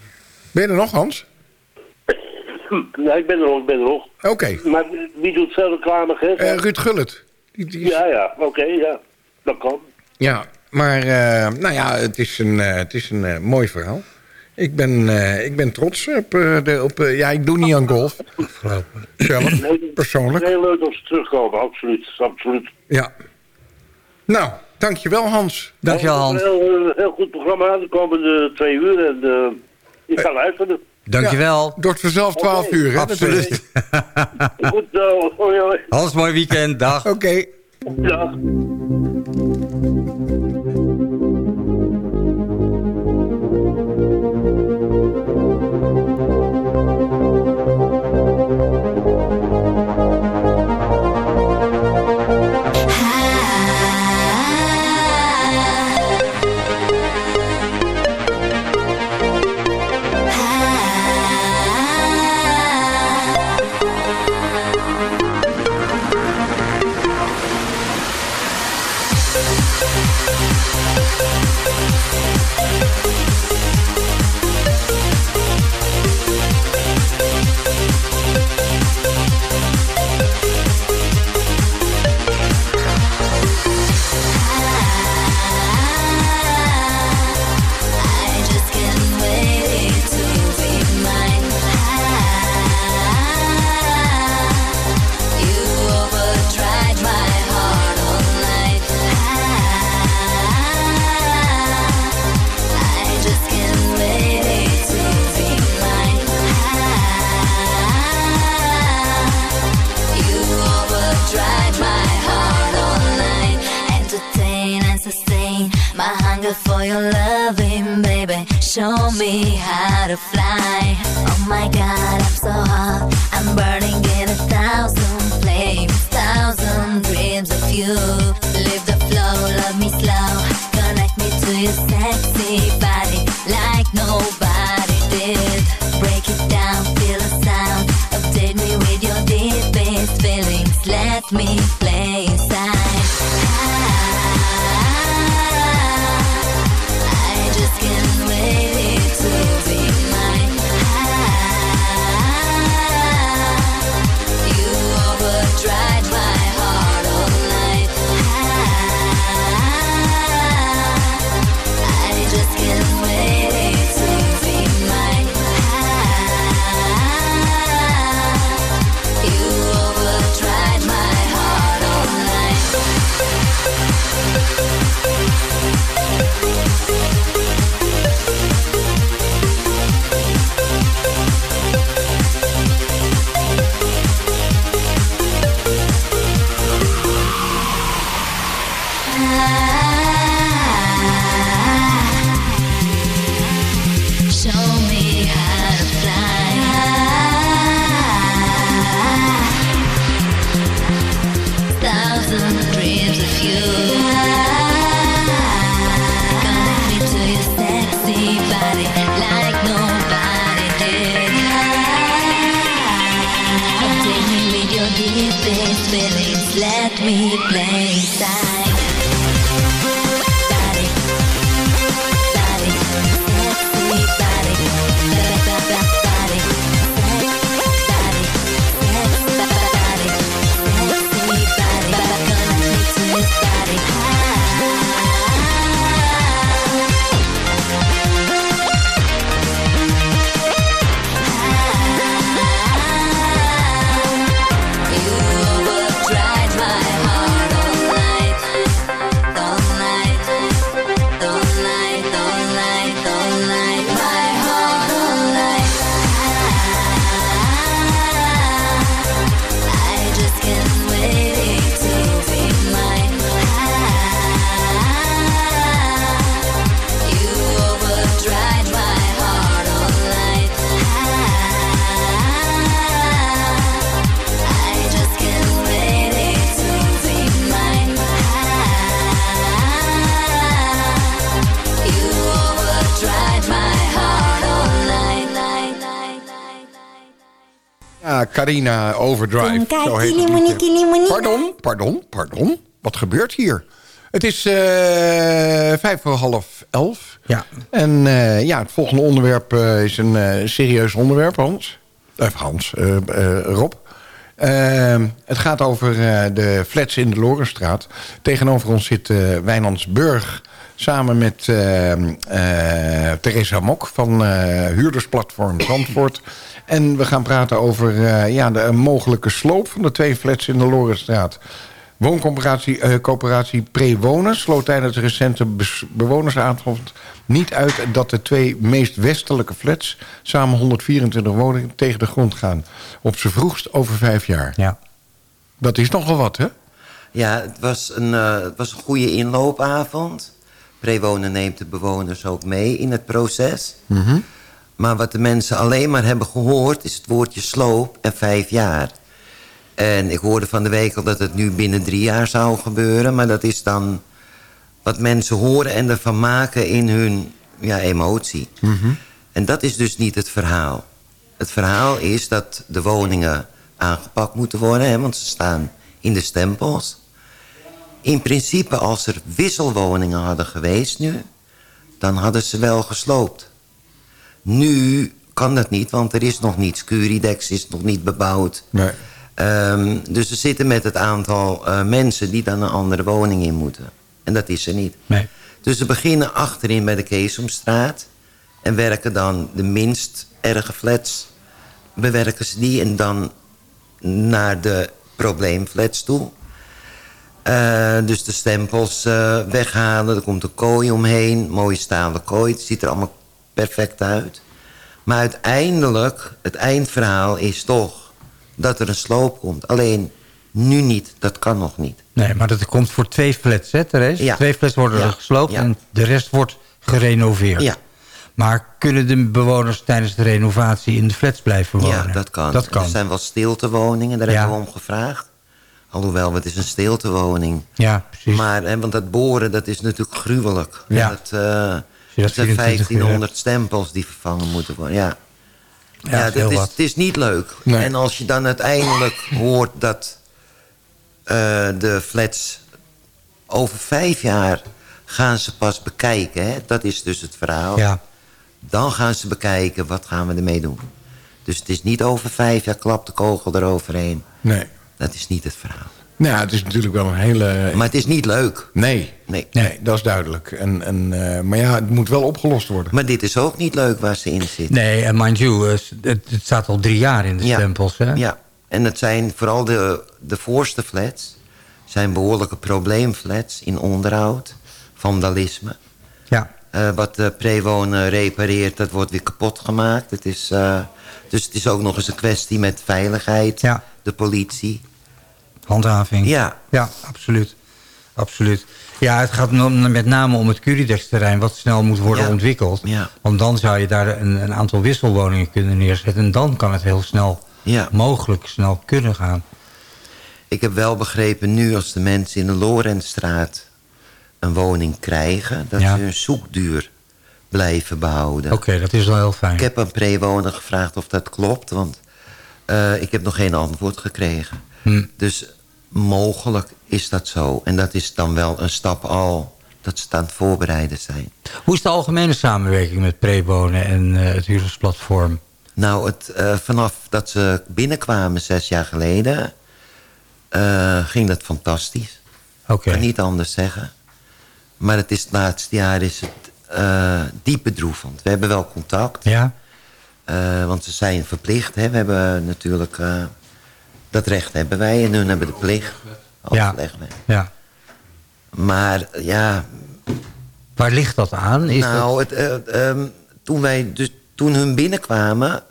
Speaker 6: Ben je er nog, Hans? (clears throat)
Speaker 8: Ja, ik ben er nog, ik ben er nog.
Speaker 6: Oké.
Speaker 8: Maar wie doet veel reclame, Gert?
Speaker 6: Eh, Ruud Gullit. Die, die is-
Speaker 8: ja, ja, oké, ja. Dat kan.
Speaker 6: Ja, maar eh, nou ja, het is een, eh, het is een mooi verhaal. Ik ben, eh, ik ben trots op, eh, de, op eh, ja, ik doe niet aan golf. Zelf,
Speaker 8: Nee,
Speaker 6: persoonlijk.
Speaker 8: Heel leuk als ze terugkomen, absoluut. absoluut.
Speaker 6: Ja. Nou, dankjewel Hans.
Speaker 7: Dankjewel, Hans.
Speaker 8: Een heel, heel goed programma de komende twee uur. En eh ik ga luisteren.
Speaker 7: Dankjewel.
Speaker 6: Door het vanzelf 12 uur, hè?
Speaker 7: Absoluut.
Speaker 6: ik.
Speaker 8: Goed, zo. hoi, hoi.
Speaker 7: Hans, mooi weekend. Dag.
Speaker 6: Oké.
Speaker 8: Dag.
Speaker 9: Oh my God, I'm so hot. I'm burning in a thousand flames, thousand dreams of you. Live the flow, love me slow. Connect me to your sexy body
Speaker 6: Carina Overdrive. Zo heet het liedje. Pardon, pardon, pardon. Wat gebeurt hier? Het is eh, vijf voor half elf.
Speaker 7: Ja.
Speaker 6: En eh, ja, het volgende onderwerp eh, is een eh, serieus onderwerp, Hans. Of Hans, Rob. Eh, het gaat over eh, de flats in de Lorenstraat. Tegenover ons zit eh Wijnands Burg... samen met eh eh Theresa Mok van eh, huurdersplatform Zandvoort. En we gaan praten over eh, ja, de mogelijke sloop van de twee flats in de Lorenstraat. Wooncoöperatie eh, coöperatie Prewonen sloot tijdens de recente bewonersavond niet uit dat de twee meest westelijke flats samen 124 woningen tegen de grond gaan. Op z'n vroegst over vijf jaar.
Speaker 7: Ja.
Speaker 6: Dat is nogal wat, hè?
Speaker 10: Ja, het was een, eh, het was een goede inloopavond. Prewonen neemt de bewoners ook mee in het proces. Maar wat de mensen alleen maar hebben gehoord... is het woordje sloop en vijf jaar. En ik hoorde van de week al dat het nu binnen drie jaar zou gebeuren. Maar dat is dan wat mensen horen en ervan maken in hun ja, emotie. En dat is dus niet het verhaal. Het verhaal is dat de woningen aangepakt moeten worden... Hè, want ze staan in de stempels. In principe, als er wisselwoningen hadden geweest nu... dan hadden ze wel gesloopt. Nu kan dat niet, want er is nog niets. Curidex is nog niet bebouwd.
Speaker 6: Nee.
Speaker 10: Ehm, dus we zitten met het aantal eh, mensen die dan een andere woning in moeten. En dat is er niet.
Speaker 7: Nee.
Speaker 10: Dus we beginnen achterin bij de Keesomstraat. En werken dan de minst erge flats. Bewerken ze die en dan naar de probleemflats toe. Eh, dus de stempels eh, weghalen. Er komt een kooi omheen. Mooie stalen kooi. Het ziet er allemaal perfect uit. Maar uiteindelijk, het eindverhaal is toch dat er een sloop komt. Alleen nu niet. Dat kan nog niet.
Speaker 7: Nee, maar dat komt voor twee flats, hè, Therese?
Speaker 10: Ja.
Speaker 7: Twee flats worden
Speaker 10: Ja.
Speaker 7: gesloopt
Speaker 10: Ja.
Speaker 7: en de rest wordt gerenoveerd.
Speaker 10: Ja.
Speaker 7: Maar kunnen de bewoners tijdens de renovatie in de flats blijven wonen?
Speaker 10: Ja, dat kan.
Speaker 7: Dat kan.
Speaker 10: Er zijn wel stiltewoningen, daar hebben we om gevraagd. Alhoewel, het is een stiltewoning.
Speaker 7: Ja, precies.
Speaker 10: Maar, hè, want dat boren, dat is natuurlijk gruwelijk.
Speaker 7: Ja.
Speaker 10: Dat, eh
Speaker 7: je
Speaker 10: dat
Speaker 7: dat
Speaker 10: zijn
Speaker 7: 24 uur
Speaker 10: 1500 stempels die vervangen moeten worden. Ja,
Speaker 7: Ja,
Speaker 10: ja,
Speaker 7: dat is
Speaker 10: het is niet leuk.
Speaker 6: Nee.
Speaker 10: En als je dan uiteindelijk (laughs) hoort dat eh, de flats over vijf jaar gaan ze pas bekijken. Hè? Dat is dus het verhaal.
Speaker 7: Ja.
Speaker 10: Dan gaan ze bekijken, wat gaan we ermee doen. Dus het is niet over vijf jaar klap de kogel eroverheen.
Speaker 6: Nee.
Speaker 10: Dat is niet het verhaal.
Speaker 6: Nou, ja, het is natuurlijk wel een hele...
Speaker 10: Maar het is niet leuk.
Speaker 6: Nee.
Speaker 10: Nee.
Speaker 6: Nee, dat is duidelijk. En, en, eh, maar ja, het moet wel opgelost worden.
Speaker 10: Maar dit is ook niet leuk waar ze in zitten.
Speaker 7: Nee, en mind you, eh, het, het staat al drie jaar in de
Speaker 10: Ja.
Speaker 7: stempels, hè?
Speaker 10: Ja, en het zijn vooral de, de voorste flats... zijn behoorlijke probleemflats in onderhoud, vandalisme.
Speaker 7: Ja.
Speaker 10: Eh, wat de prewonen repareert, dat wordt weer kapot gemaakt. Het is, eh, dus het is ook nog eens een kwestie met veiligheid,
Speaker 7: Ja.
Speaker 10: de politie.
Speaker 7: Handhaving.
Speaker 10: Ja,
Speaker 7: Ja, absoluut. Absoluut. Ja, het gaat met name om het Curidex-terrein... wat snel moet worden
Speaker 10: Ja.
Speaker 7: ontwikkeld.
Speaker 10: Ja.
Speaker 7: Want dan zou je daar een, een aantal wisselwoningen kunnen neerzetten... en dan kan het heel snel,
Speaker 10: Ja.
Speaker 7: mogelijk snel kunnen gaan.
Speaker 10: ik heb wel begrepen nu als de mensen in de Lorentstraat een woning krijgen... dat ze hun zoekduur blijven behouden.
Speaker 7: Oké, dat is wel heel fijn.
Speaker 10: Ik heb een prewoner gevraagd of dat klopt, want eh, ik heb nog geen antwoord gekregen.
Speaker 7: Hm.
Speaker 10: Dus mogelijk is dat zo. En dat is dan wel een stap al dat ze het aan het voorbereiden zijn.
Speaker 7: Hoe is de algemene samenwerking met Prewonen en eh, het huurdersplatform?
Speaker 10: Nou, het, eh, vanaf dat ze binnenkwamen zes jaar geleden... eh, ging dat fantastisch.
Speaker 7: Oké.
Speaker 10: Ik kan niet anders zeggen. Maar het is, het laatste jaar is het diep bedroevend. We hebben wel contact.
Speaker 7: Ja?
Speaker 10: Want ze zijn verplicht. Hè? We hebben natuurlijk... dat recht hebben wij en hun hebben de plicht.
Speaker 7: Ja. Ja.
Speaker 10: Maar ja,
Speaker 7: Waar ligt dat aan? Is
Speaker 10: nou, het, eh, ehm, toen, wij dus, toen hun binnenkwamen,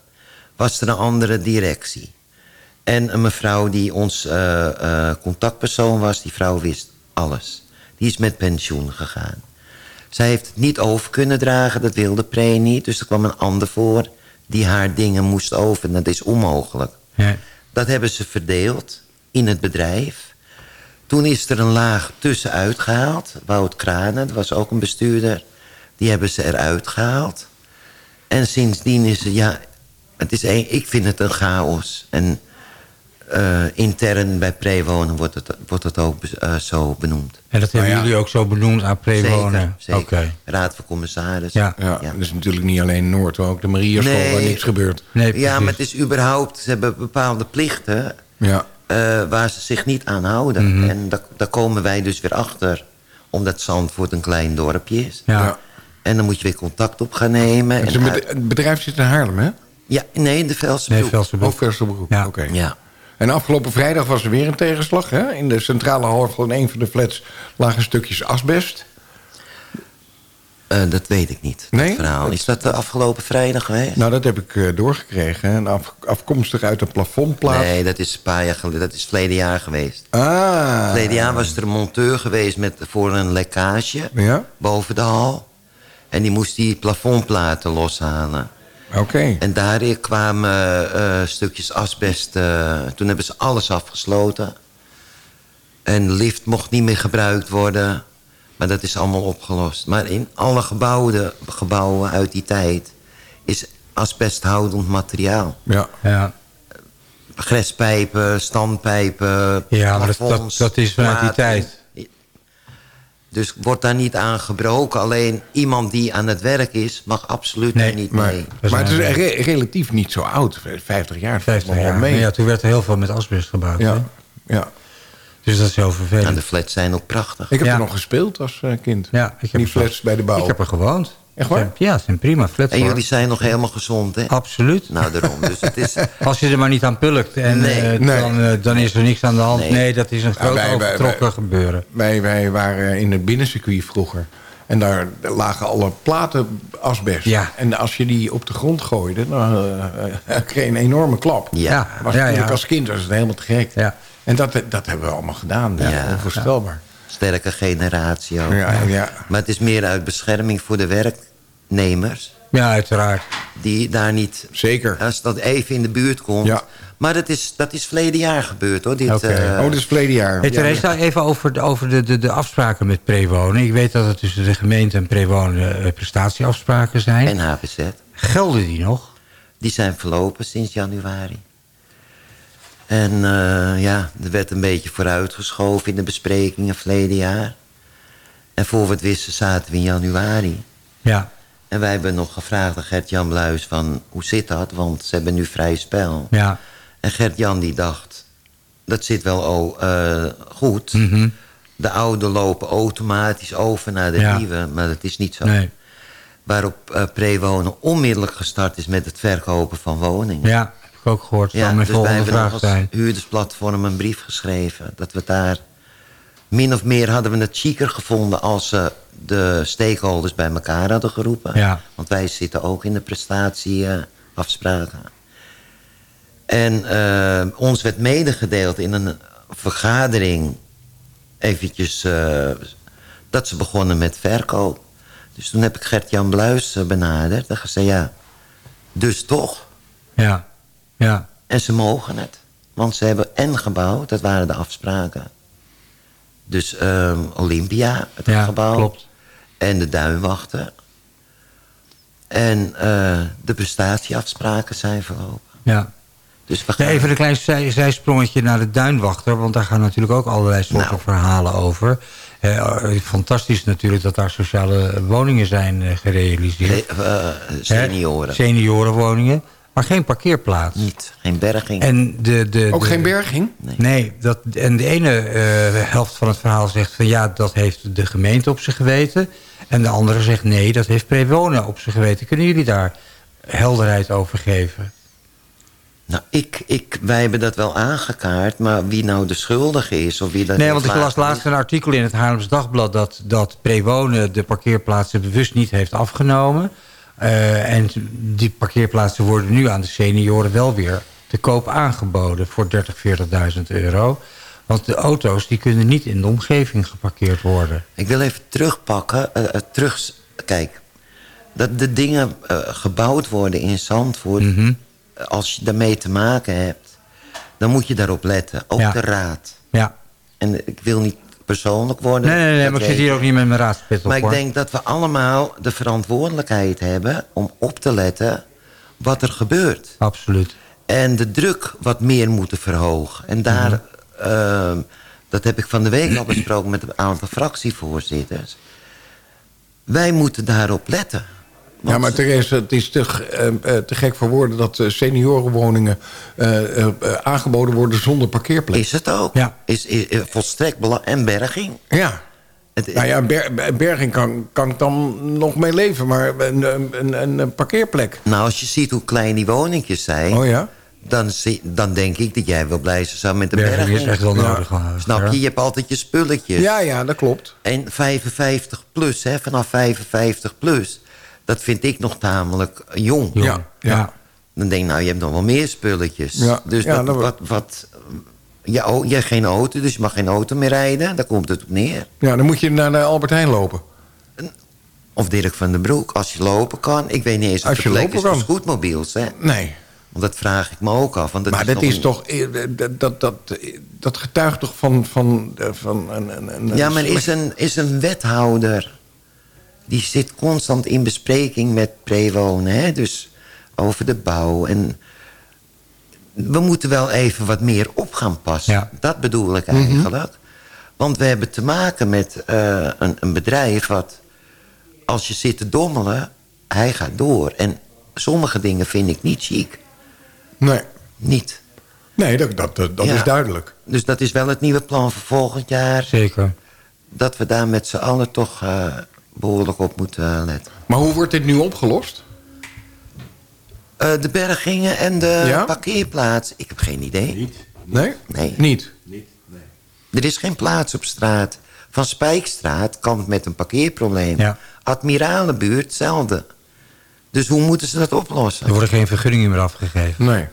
Speaker 10: was er een andere directie. En een mevrouw die ons eh, eh, contactpersoon was, die vrouw wist alles. Die is met pensioen gegaan. Zij heeft het niet over kunnen dragen, dat wilde Pre niet. Dus er kwam een ander voor die haar dingen moest over. Dat is onmogelijk.
Speaker 7: Ja.
Speaker 10: Dat hebben ze verdeeld in het bedrijf. Toen is er een laag tussenuit gehaald. Wout Kranen, dat was ook een bestuurder. Die hebben ze eruit gehaald. En sindsdien is er, ja, het is een, ik vind het een chaos. En eh, intern bij prewonen wordt het, wordt het ook eh, zo benoemd.
Speaker 7: En dat hebben
Speaker 6: Nou ja.
Speaker 7: jullie ook zo benoemd aan prewonen?
Speaker 10: Zeker,
Speaker 7: Oké.
Speaker 10: zeker. Raad van Commissaris.
Speaker 7: Ja.
Speaker 6: Ja, dat is natuurlijk niet alleen Noord, maar ook de Marierschool
Speaker 10: Nee.
Speaker 6: waar niks gebeurt.
Speaker 7: Nee,
Speaker 10: Ja, maar het is überhaupt... Ze hebben bepaalde plichten
Speaker 6: Ja,
Speaker 10: eh, waar ze zich niet aan houden.
Speaker 7: Mhm.
Speaker 10: En da- daar komen wij dus weer achter. Omdat Zandvoort een klein dorpje is.
Speaker 7: Ja.
Speaker 6: Ja.
Speaker 10: En dan moet je weer contact op gaan nemen.
Speaker 6: Het,
Speaker 10: En
Speaker 6: bedrijf zit in Haarlem, hè?
Speaker 10: ja, nee, in de Velse
Speaker 7: Nee. Velsenbroek.
Speaker 6: Ook Versterbroek.
Speaker 7: Ja.
Speaker 6: Oké.
Speaker 10: Ja.
Speaker 6: En afgelopen vrijdag was er weer een tegenslag. Hè? In de centrale hal van een van de flats lagen stukjes asbest.
Speaker 10: Eh, dat weet ik niet,
Speaker 6: Nee?
Speaker 10: dat verhaal. Is dat de afgelopen vrijdag geweest?
Speaker 6: Nou, dat heb ik eh, doorgekregen. En af, afkomstig uit een plafondplaat.
Speaker 10: nee, dat is een paar jaar geleden. Dat is verleden jaar geweest.
Speaker 6: Ah.
Speaker 10: Verleden jaar was er een monteur geweest met, voor een lekkage
Speaker 6: Ja,
Speaker 10: boven de hal. En die moest die plafondplaten loshalen.
Speaker 6: Oké.
Speaker 10: En daarin kwamen eh, stukjes asbest. eh, toen hebben ze alles afgesloten. En lift mocht niet meer gebruikt worden. Maar dat is allemaal opgelost. Maar in alle gebouwen, gebouwen uit die tijd... is asbesthoudend materiaal.
Speaker 6: Ja.
Speaker 7: Ja.
Speaker 10: Grespijpen, standpijpen,
Speaker 7: Ja, maar dat- dat-
Speaker 10: plafonds,
Speaker 7: dat is vanuit die tijd.
Speaker 10: Dus wordt daar niet aan gebroken. Alleen iemand die aan het werk is... mag absoluut
Speaker 7: Nee,
Speaker 10: niet
Speaker 6: Maar,
Speaker 10: mee.
Speaker 6: maar het is re- relatief niet zo oud. 50 jaar.
Speaker 7: 50
Speaker 6: valt nog
Speaker 7: jaar.
Speaker 6: mee.
Speaker 7: Ja, toen werd er heel veel met asbest hè?
Speaker 6: ja. ja.
Speaker 7: Dus dat is heel vervelend.
Speaker 10: Nou, de flats zijn ook prachtig.
Speaker 6: Ik heb
Speaker 7: Ja.
Speaker 6: er nog gespeeld als eh, kind.
Speaker 7: ja, ik heb
Speaker 6: Die flats bij de bouw.
Speaker 7: Ik heb er gewoond.
Speaker 6: Echt waar?
Speaker 7: Ja, het zijn prima flats.
Speaker 10: En
Speaker 7: hoor.
Speaker 10: jullie zijn nog helemaal gezond, hè?
Speaker 7: Absoluut.
Speaker 10: Nou, daarom. Dus het is... (laughs)
Speaker 7: Als je er maar niet aan pulkt, en,
Speaker 10: Nee.
Speaker 7: eh,
Speaker 6: Nee.
Speaker 7: Dan, eh, dan is er niks aan de hand. Nee,
Speaker 10: Nee.
Speaker 7: dat is een groot
Speaker 6: wij- wij-
Speaker 7: overtrokken
Speaker 6: wij-
Speaker 7: gebeuren.
Speaker 6: Wij, wij waren in het binnencircuit vroeger. En daar lagen alle platen asbest.
Speaker 7: Ja.
Speaker 6: En als je die op de grond gooide, dan eh, kreeg je een enorme klap.
Speaker 10: Ja.
Speaker 6: Was
Speaker 7: ja,
Speaker 6: natuurlijk
Speaker 7: ja.
Speaker 6: als kind was het helemaal te gek.
Speaker 7: Ja.
Speaker 6: En dat, dat hebben we allemaal gedaan. Ja.
Speaker 10: Ja.
Speaker 6: Onvoorstelbaar.
Speaker 10: Sterke generatie ook.
Speaker 6: Ja, ja.
Speaker 10: Maar het is meer uit bescherming voor de werknemers.
Speaker 7: Ja, uiteraard.
Speaker 10: Die daar niet...
Speaker 6: Zeker.
Speaker 10: Als dat even in de buurt komt.
Speaker 6: Ja.
Speaker 10: Maar dat is, dat is verleden jaar gebeurd, hoor. Dit,
Speaker 7: Oké.
Speaker 10: eh,
Speaker 6: oh, dat is verleden jaar.
Speaker 7: Hey,
Speaker 6: Ja.
Speaker 7: Even over, de, over de, de, de afspraken met prewonen. Ik weet dat het tussen de gemeente en prewonen eh, prestatieafspraken zijn.
Speaker 10: en HPZ.
Speaker 7: Gelden die nog?
Speaker 10: Die zijn verlopen sinds januari. En eh, ja, er werd een beetje vooruitgeschoven in de besprekingen verleden jaar. En voor we het wisten zaten we in januari.
Speaker 7: Ja,
Speaker 10: En wij hebben nog gevraagd aan Gert-Jan Bluis van... hoe zit dat? Want ze hebben nu vrij spel.
Speaker 7: ja.
Speaker 10: En Gert-Jan die dacht... dat zit wel oh, eh, goed.
Speaker 7: Mhm.
Speaker 10: De oude lopen automatisch over naar de
Speaker 7: Ja.
Speaker 10: nieuwe. Maar dat is niet zo.
Speaker 7: Nee.
Speaker 10: Waarop eh Prewonen onmiddellijk gestart is met het verkopen van woningen.
Speaker 7: Ja, ik ook gehoord.
Speaker 10: Ja,
Speaker 7: mijn
Speaker 10: dus wij hebben nog
Speaker 7: vraag
Speaker 10: als
Speaker 7: zijn.
Speaker 10: huurdersplatform een brief geschreven. Dat we daar... Min of meer hadden we het chiquer gevonden... als ze de stakeholders bij elkaar hadden geroepen.
Speaker 7: Ja.
Speaker 10: Want wij zitten ook in de prestatieafspraken. en eh, ons werd medegedeeld in een vergadering... eventjes eh, dat ze begonnen met verkoop. Dus toen heb ik Gert-Jan Bluis eh, benaderd. En gezegd, ja, dus toch...
Speaker 7: Ja, ja.
Speaker 10: En ze mogen het. Want ze hebben en gebouwd, dat waren de afspraken. Dus ehm, Olympia, het
Speaker 7: Ja,
Speaker 10: gebouw.
Speaker 7: klopt.
Speaker 10: En de duinwachten. En eh, de prestatieafspraken zijn verlopen.
Speaker 7: ja.
Speaker 10: Dus we gaan...
Speaker 7: even een klein zij, zijsprongetje naar de duinwachter. Want daar gaan natuurlijk ook allerlei soorten
Speaker 10: Nou.
Speaker 7: verhalen over. Eh, eh, fantastisch natuurlijk dat daar sociale woningen zijn gerealiseerd.
Speaker 10: Senioren.
Speaker 7: Hè? Seniorenwoningen. Maar geen parkeerplaats.
Speaker 10: Niet, geen berging.
Speaker 7: En de, de,
Speaker 6: Ook
Speaker 7: de-
Speaker 6: geen berging?
Speaker 7: Nee, dat, en de ene eh, helft van het verhaal zegt van ja, dat heeft de gemeente op zich geweten. En de andere zegt nee, dat heeft Prewonen op zich geweten. Kunnen jullie daar helderheid over geven?
Speaker 10: Nou, ik, ik, wij hebben dat wel aangekaart, maar wie nou de schuldige is... of wie dat
Speaker 7: nee, want ik las laatst een artikel in het Haarlems Dagblad... dat, dat Prewonen de parkeerplaatsen bewust niet heeft afgenomen. Eh, en die parkeerplaatsen worden nu aan de senioren wel weer te koop aangeboden... voor 30.000, 40.000 euro. Want de auto's die kunnen niet in de omgeving geparkeerd worden.
Speaker 10: Ik wil even terugpakken. eh, eh, terug, kijk, dat de dingen gebouwd worden in Zandvoort...
Speaker 7: Mhm.
Speaker 10: als je daarmee te maken hebt... dan moet je daarop letten. Ook
Speaker 7: Ja.
Speaker 10: de raad.
Speaker 7: Ja.
Speaker 10: En ik wil niet persoonlijk worden.
Speaker 7: Nee, nee, nee, maar ik zit hier ook niet met mijn raadspit op,
Speaker 10: Maar ik denk dat we allemaal de verantwoordelijkheid hebben... om op te letten wat er gebeurt.
Speaker 7: Absoluut.
Speaker 10: En de druk wat meer moeten verhogen. En daar,
Speaker 7: Mhm.
Speaker 10: ehm, dat heb ik van de week al besproken met een aantal fractievoorzitters. Wij moeten daarop letten.
Speaker 6: Ja, maar Therese, het is te, eh, eh, te gek voor woorden... dat eh, seniorenwoningen aangeboden worden zonder parkeerplek.
Speaker 10: Is het ook.
Speaker 7: Ja.
Speaker 10: Is, is, is volstrekt belangrijk. En berging.
Speaker 6: Ja.
Speaker 10: Het,
Speaker 6: Nou ja, ber- berging kan, kan ik dan nog mee leven, maar een, een, een, een parkeerplek.
Speaker 10: Nou, als je ziet hoe klein die woningjes zijn...
Speaker 6: Oh ja?
Speaker 10: dan, zie- dan denk ik dat jij wel blij zou met de
Speaker 7: Berging
Speaker 10: berging.
Speaker 7: is echt wel nodig.
Speaker 10: Snap je? Je hebt altijd je spulletjes.
Speaker 6: Ja, ja, dat klopt.
Speaker 10: En 55 plus, hè, vanaf 55 plus... dat vind ik nog tamelijk jong.
Speaker 6: Ja, ja.
Speaker 10: Dan denk ik, nou, je hebt nog wel meer spulletjes.
Speaker 6: Ja,
Speaker 10: Dus
Speaker 6: ja,
Speaker 10: dat,
Speaker 6: dat-
Speaker 10: wat... wat ja, oh, je hebt geen auto, dus je mag geen auto meer rijden. Daar komt het op neer.
Speaker 6: Ja, dan moet je naar de Albert Heijn lopen.
Speaker 10: Of Dirk van den Broek, als je lopen kan. Ik weet niet eens of
Speaker 6: Als
Speaker 10: het
Speaker 6: lopen
Speaker 10: is voor scootmobiels, hè.
Speaker 6: Nee.
Speaker 10: Want dat vraag ik me ook af. Want dat
Speaker 6: maar
Speaker 10: is
Speaker 6: dat
Speaker 10: nog
Speaker 6: is
Speaker 10: een-
Speaker 6: toch... eh, Dat, dat, dat, dat getuigt toch van, van, eh, van een, een, een...
Speaker 10: Ja, maar is een, is een wethouder... die zit constant in bespreking met prewonen, hè? Dus over de bouw. En we moeten wel even wat meer op gaan passen.
Speaker 7: Ja.
Speaker 10: Dat bedoel ik eigenlijk. Want we hebben te maken met eh, een, een bedrijf... wat als je zit te dommelen, hij gaat door. En sommige dingen vind ik niet chic.
Speaker 6: Nee,
Speaker 10: Niet.
Speaker 6: nee dat, dat, dat,
Speaker 10: Ja.
Speaker 6: is duidelijk.
Speaker 10: Dus dat is wel het nieuwe plan voor volgend jaar.
Speaker 7: Zeker.
Speaker 10: Dat we daar met z'n allen toch eh, behoorlijk op moeten letten.
Speaker 6: Maar hoe wordt dit nu opgelost?
Speaker 10: Eh, de bergingen en de
Speaker 6: Ja?
Speaker 10: parkeerplaats. Ik heb geen idee.
Speaker 6: Nee?
Speaker 10: Nee.
Speaker 6: Niet?
Speaker 10: Er is geen plaats op straat. Van Spijkstraat kan het met een parkeerprobleem.
Speaker 7: Ja.
Speaker 10: Admiralenbuurt, hetzelfde. Dus hoe moeten ze dat oplossen?
Speaker 7: Er worden geen vergunningen meer afgegeven.
Speaker 6: Nee.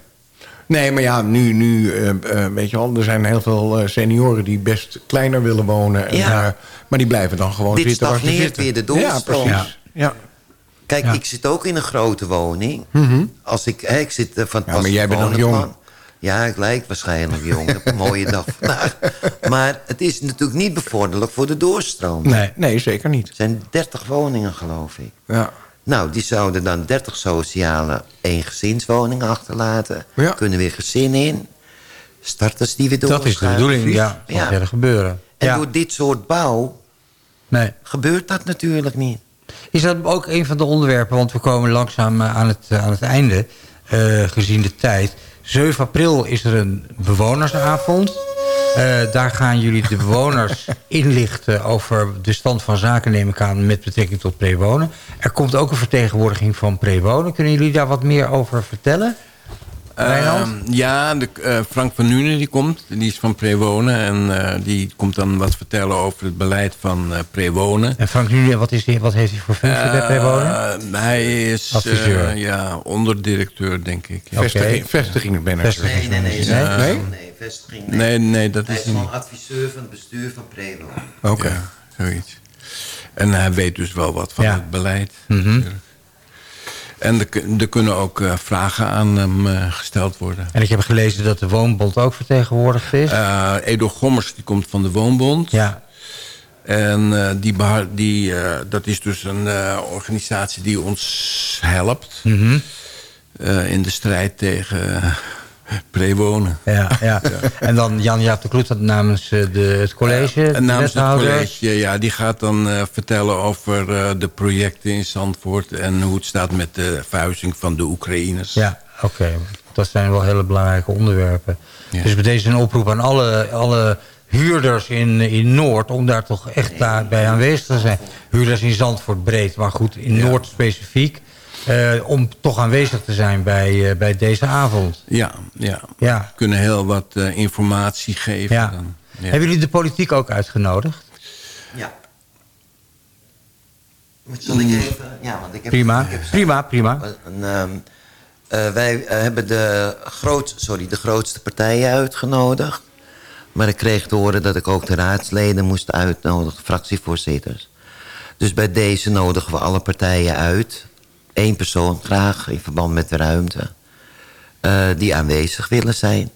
Speaker 6: Nee, maar ja, nu, nu eh, eh, weet je wel, er zijn heel veel eh, senioren die best kleiner willen wonen. En
Speaker 10: Ja.
Speaker 6: daar- maar die blijven dan gewoon
Speaker 10: Dit
Speaker 6: zitten waar ze
Speaker 10: stagneert
Speaker 6: zitten.
Speaker 10: weer de
Speaker 6: Ja,
Speaker 10: doorstroom.
Speaker 6: precies. Ja.
Speaker 10: Kijk,
Speaker 7: Ja.
Speaker 10: ik zit ook in een grote woning. Als ik, hè, ik zit van
Speaker 6: Ja, maar jij bent nog jong.
Speaker 10: Ja, ik lijk waarschijnlijk jong. Ik heb een mooie dag (laughs) vandaag. Maar het is natuurlijk niet bevorderlijk voor de doorstroom.
Speaker 6: Nee, nee, zeker niet.
Speaker 10: Het zijn 30 woningen, geloof ik.
Speaker 6: Ja.
Speaker 10: Nou, die zouden dan 30 sociale eengezinswoningen achterlaten.
Speaker 6: Ja.
Speaker 10: Kunnen weer gezinnen in. Starters die weer door.
Speaker 7: Dat is de bedoeling, ja. Dat
Speaker 10: Ja.
Speaker 7: verder gebeuren.
Speaker 10: En
Speaker 7: Ja.
Speaker 10: door dit soort bouw
Speaker 7: Nee.
Speaker 10: gebeurt dat natuurlijk niet.
Speaker 7: Is dat ook een van de onderwerpen, want we komen langzaam eh, aan het, eh, aan het einde, eh, gezien de tijd. 7 april is er een bewonersavond. Eh, daar gaan jullie de bewoners (laughs) inlichten over de stand van zaken, neem ik aan, met betrekking tot prewonen. Er komt ook een vertegenwoordiging van prewonen. Kunnen jullie daar wat meer over vertellen?
Speaker 11: Ehm, ja, de, eh, Frank van Nuenen die komt. Die is van Prewonen. En eh, die komt dan wat vertellen over het beleid van eh Prewonen.
Speaker 7: En Frank Nuenen, wat, is die, wat heeft hij voor functie bij prewonen?
Speaker 11: Eh, hij is
Speaker 7: Adviseur.
Speaker 11: eh, ja, onderdirecteur, denk ik. Ja.
Speaker 6: Vestiging, vestigingmanager.
Speaker 7: Vestiging.
Speaker 10: Nee, nee, nee.
Speaker 6: Nee?
Speaker 10: nee?
Speaker 6: Nee?
Speaker 10: nee vestiging. Nee.
Speaker 11: Nee, nee, dat
Speaker 10: Hij
Speaker 11: is
Speaker 10: is adviseur van het bestuur van Prevo.
Speaker 6: Oké.
Speaker 11: Ja, zoiets. En hij weet dus wel wat van
Speaker 7: Ja.
Speaker 11: het beleid.
Speaker 7: Mhm.
Speaker 11: En er, kun- er kunnen ook eh, vragen aan hem eh, gesteld worden.
Speaker 7: En ik heb gelezen dat de Woonbond ook vertegenwoordigd is.
Speaker 11: Eh Edo Gommers die komt van de Woonbond.
Speaker 7: ja,
Speaker 11: En eh, die, die, eh, dat is dus een eh, organisatie die ons helpt...
Speaker 7: Mhm.
Speaker 11: eh, in de strijd tegen prewonen.
Speaker 7: ja, ja. En dan Jan-Jaap de Kloet namens eh, de, het college, de
Speaker 11: namens het college, ja, die gaat dan eh, vertellen over eh, de projecten in Zandvoort... en hoe het staat met de verhuizing van de Oekraïners.
Speaker 7: Ja, oké. Dat zijn wel hele belangrijke onderwerpen.
Speaker 11: Ja.
Speaker 7: Dus bij deze een oproep aan alle, alle huurders in, in Noord... om daar toch echt daarbij aanwezig te zijn. Huurders in Zandvoort breed, maar goed, in
Speaker 11: Ja.
Speaker 7: Noord specifiek... eh, om toch aanwezig te zijn bij, eh, bij deze avond.
Speaker 11: Ja, ja.
Speaker 7: Ja.
Speaker 11: We kunnen heel wat eh, informatie geven.
Speaker 7: Ja.
Speaker 11: Dan. Ja.
Speaker 7: Hebben jullie de politiek ook uitgenodigd?
Speaker 10: Ja. Zal ik even? Ja, want ik heb...
Speaker 7: Prima,
Speaker 10: ik heb-
Speaker 7: prima, prima.
Speaker 10: Een, ehm, eh, wij hebben de, groot, sorry, de grootste partijen uitgenodigd. Maar ik kreeg te horen dat ik ook de raadsleden moest uitnodigen, fractievoorzitters. Dus bij deze nodigen we alle partijen uit. Eén persoon graag, in verband met de ruimte. eh, die aanwezig willen zijn.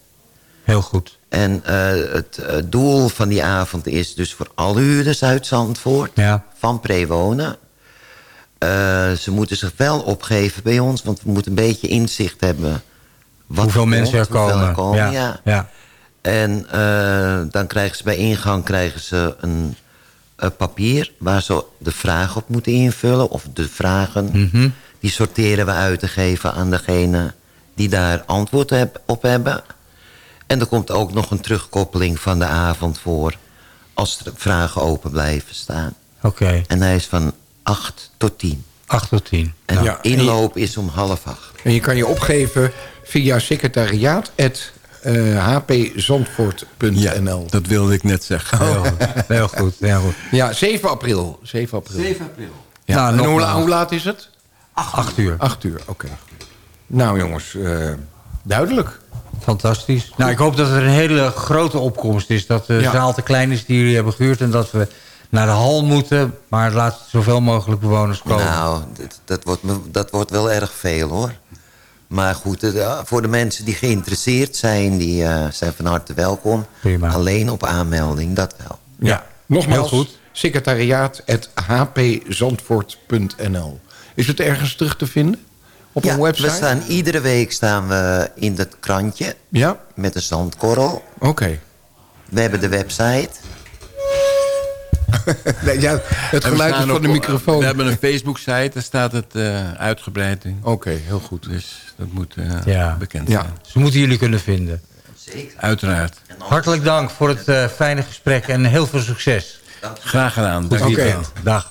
Speaker 7: Heel goed.
Speaker 10: En eh, het eh, doel van die avond is dus voor alle huurders uit Zandvoort...
Speaker 7: Ja.
Speaker 10: van prewonen... Ze moeten zich wel opgeven bij ons, want we moeten een beetje inzicht hebben. Wat
Speaker 7: Hoeveel
Speaker 10: er
Speaker 7: mensen er
Speaker 10: hoeveel
Speaker 7: komen.
Speaker 10: ja.
Speaker 7: Ja, ja.
Speaker 10: En dan krijgen ze bij ingang krijgen ze een, een papier waar ze de vraag op moeten invullen. Of de vragen.
Speaker 7: Mhm.
Speaker 10: Die sorteren we uit te geven aan degene die daar antwoord heb- op hebben. En er komt ook nog een terugkoppeling van de avond voor. Als er vragen open blijven staan.
Speaker 7: Oké,
Speaker 10: En hij is van 8 tot 10.
Speaker 7: 8 tot 10.
Speaker 10: En
Speaker 6: Ja,
Speaker 10: de inloop is om half acht.
Speaker 6: En je kan je opgeven via secretariaat hpzandvoort.nl.
Speaker 11: dat wilde ik net zeggen.
Speaker 7: Heel goed, heel goed. Heel goed.
Speaker 6: Ja, 7 april. 7 april.
Speaker 11: 7 april.
Speaker 6: Ja.
Speaker 7: Nou,
Speaker 6: en hoe laat is het?
Speaker 7: 8 uur.
Speaker 6: 8 uur, oké. Nou jongens, eh, duidelijk.
Speaker 7: Fantastisch. Nou, ik hoop dat er een hele grote opkomst is. Dat de
Speaker 6: Ja.
Speaker 7: zaal te klein is die jullie hebben gehuurd... en dat we naar de hal moeten. Maar laat zoveel mogelijk bewoners komen.
Speaker 10: Nou, dat, dat, wordt, dat wordt wel erg veel hoor. Maar goed, eh, voor de mensen die geïnteresseerd zijn... die eh, zijn van harte welkom.
Speaker 7: Prima.
Speaker 10: Alleen op aanmelding, dat wel.
Speaker 7: Ja,
Speaker 6: Nogmaals,
Speaker 7: heel goed.
Speaker 6: secretariaat.hpzandvoort.nl. Is het ergens terug te vinden? Op
Speaker 10: ja,
Speaker 6: een website?
Speaker 10: we staan, iedere week staan we in dat krantje
Speaker 6: Ja,
Speaker 10: met een zandkorrel.
Speaker 6: oké.
Speaker 10: We hebben de website. (laughs)
Speaker 6: Nee, ja, het geluid is
Speaker 11: staan
Speaker 6: van de
Speaker 11: ook-
Speaker 6: microfoon.
Speaker 11: We hebben een Facebook-site, daar staat het eh, uitgebreid in.
Speaker 6: Oké, heel goed.
Speaker 11: Dus dat moet eh,
Speaker 7: Ja.
Speaker 11: bekend
Speaker 6: Ja.
Speaker 11: zijn.
Speaker 7: Ze moeten jullie kunnen vinden.
Speaker 10: Zeker.
Speaker 11: Uiteraard.
Speaker 7: Hartelijk dank voor het eh, fijne gesprek en heel veel succes.
Speaker 11: Graag gedaan.
Speaker 7: Goed
Speaker 11: Dank je
Speaker 7: weekend.
Speaker 11: wel.
Speaker 7: Dag.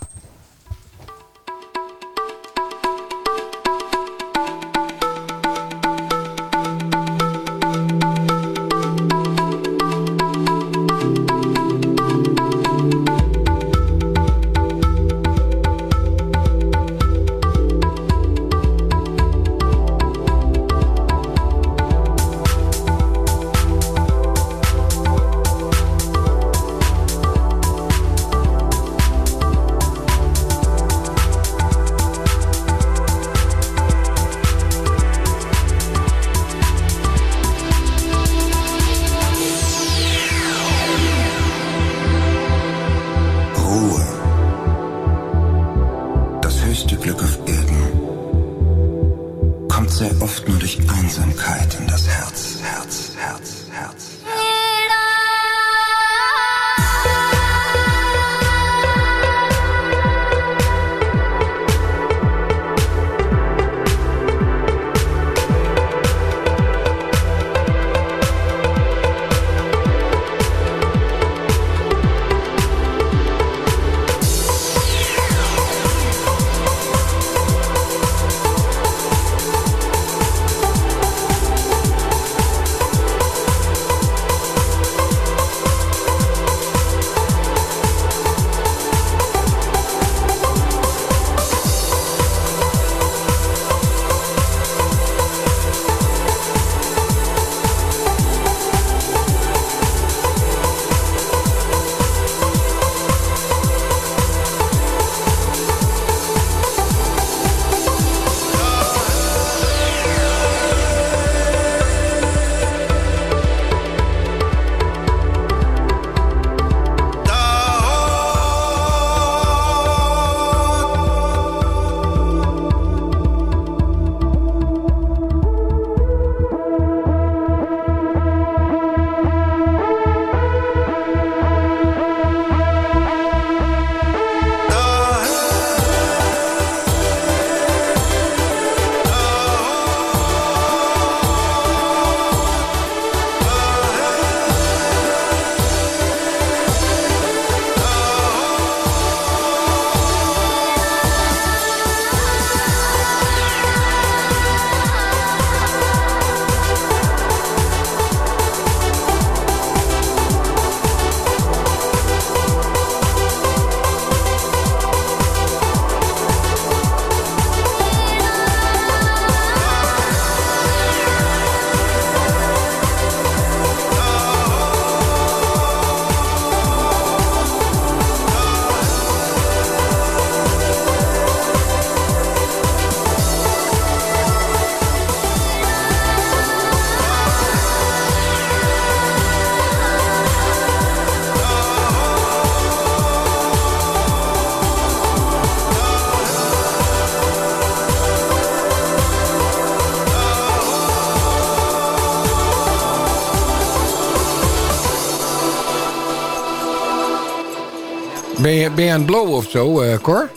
Speaker 6: Ben je, ben je aan het blowen of zo, eh, Cor?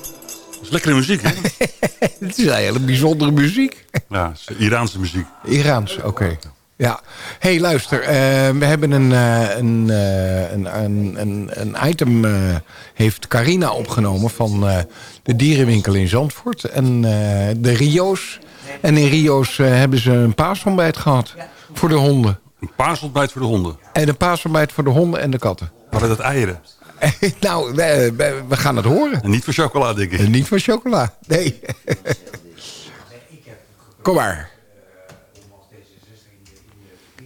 Speaker 12: Dat is lekkere muziek, hè? (laughs)
Speaker 6: Het is eigenlijk bijzondere muziek.
Speaker 12: Ja, het is Iraanse muziek.
Speaker 6: Iraans, oké. Ja. hey, luister. eh, we hebben een, eh, een, eh, een, een, een, een item... eh, heeft Carina opgenomen van eh, de dierenwinkel in Zandvoort. En eh, de Rio's. En in Rio's hebben ze een paasontbijt gehad. Voor de honden.
Speaker 12: Een paasontbijt voor de honden.
Speaker 6: En een paasontbijt voor de honden en de katten.
Speaker 12: Maar dat eieren. (laughs)
Speaker 6: nou, we, we- we gaan het horen.
Speaker 12: En niet voor chocola, denk ik.
Speaker 6: En niet voor chocola. Nee. (laughs) Kom maar.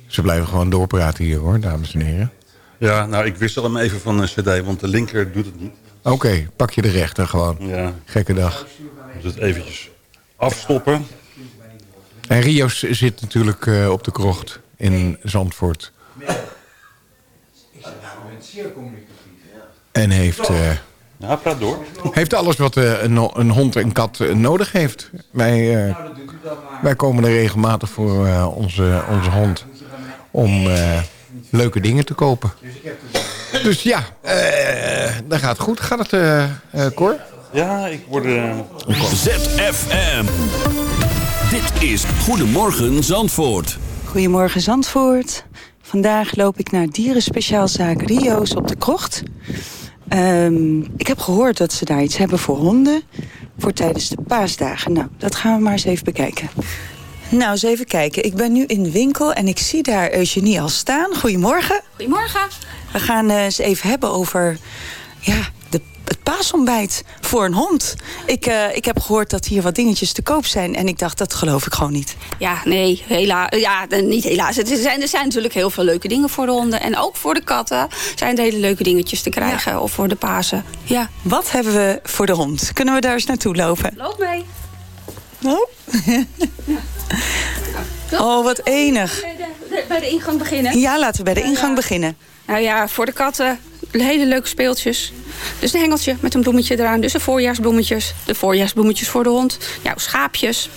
Speaker 6: Ze blijven gewoon doorpraten hier hoor, dames en heren.
Speaker 12: Ja, nou, ik wissel hem even van een cd, want de linker doet het niet.
Speaker 6: Oké, pak je de rechter gewoon.
Speaker 12: Ja,
Speaker 6: Gekke dag.
Speaker 12: dus het eventjes afstoppen.
Speaker 6: En Rios zit natuurlijk eh, op de krocht in Zandvoort. En heeft, eh,
Speaker 12: Ja, praat door.
Speaker 6: heeft alles wat eh, een, een hond en kat eh, nodig heeft. Wij, eh, wij komen er regelmatig voor eh, onze, onze hond om eh, leuke dingen te kopen. Dus ja, eh dat gaat goed. Gaat het, eh eh, Cor?
Speaker 12: Ja, ik word...
Speaker 2: ZFM. Dit is Goedemorgen Zandvoort.
Speaker 13: Goedemorgen Zandvoort. Vandaag loop ik naar dierenspeciaalzaak Rio's op de Krocht. Ehm, ik heb gehoord dat ze daar iets hebben voor honden. Voor tijdens de paasdagen. Nou, dat gaan we maar eens even bekijken. Nou, eens even kijken. Ik ben nu in de winkel en ik zie daar Eugenie al staan. Goedemorgen.
Speaker 14: Goedemorgen.
Speaker 13: We gaan eh, eens even hebben over ja, paasontbijt voor een hond. Ik, eh, ik heb gehoord dat hier wat dingetjes te koop zijn. En ik dacht, dat geloof ik gewoon niet.
Speaker 14: Ja, nee, helaas. Ja, niet helaas. Het zijn, er zijn natuurlijk heel veel leuke dingen voor de honden. En ook voor de katten zijn er hele leuke dingetjes te krijgen. Of voor de pasen. Ja.
Speaker 13: Wat hebben we voor de hond? Kunnen we daar eens naartoe lopen?
Speaker 14: Loop mee.
Speaker 13: Oh, (laughs) oh wat enig.
Speaker 14: Bij de ingang beginnen.
Speaker 13: Ja, laten we bij de ingang beginnen.
Speaker 14: Nou ja, voor de katten hele leuke speeltjes. Dus een hengeltje met een bloemetje eraan. Dus de voorjaarsbloemetjes. De voorjaarsbloemetjes voor de hond. Ja, schaapjes.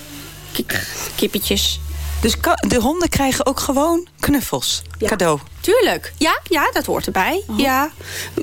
Speaker 14: Kip, kippetjes.
Speaker 13: Dus de honden krijgen ook gewoon knuffels. Cadeau.
Speaker 14: Tuurlijk. Ja, ja, dat hoort erbij.
Speaker 13: Oh.
Speaker 14: Ja.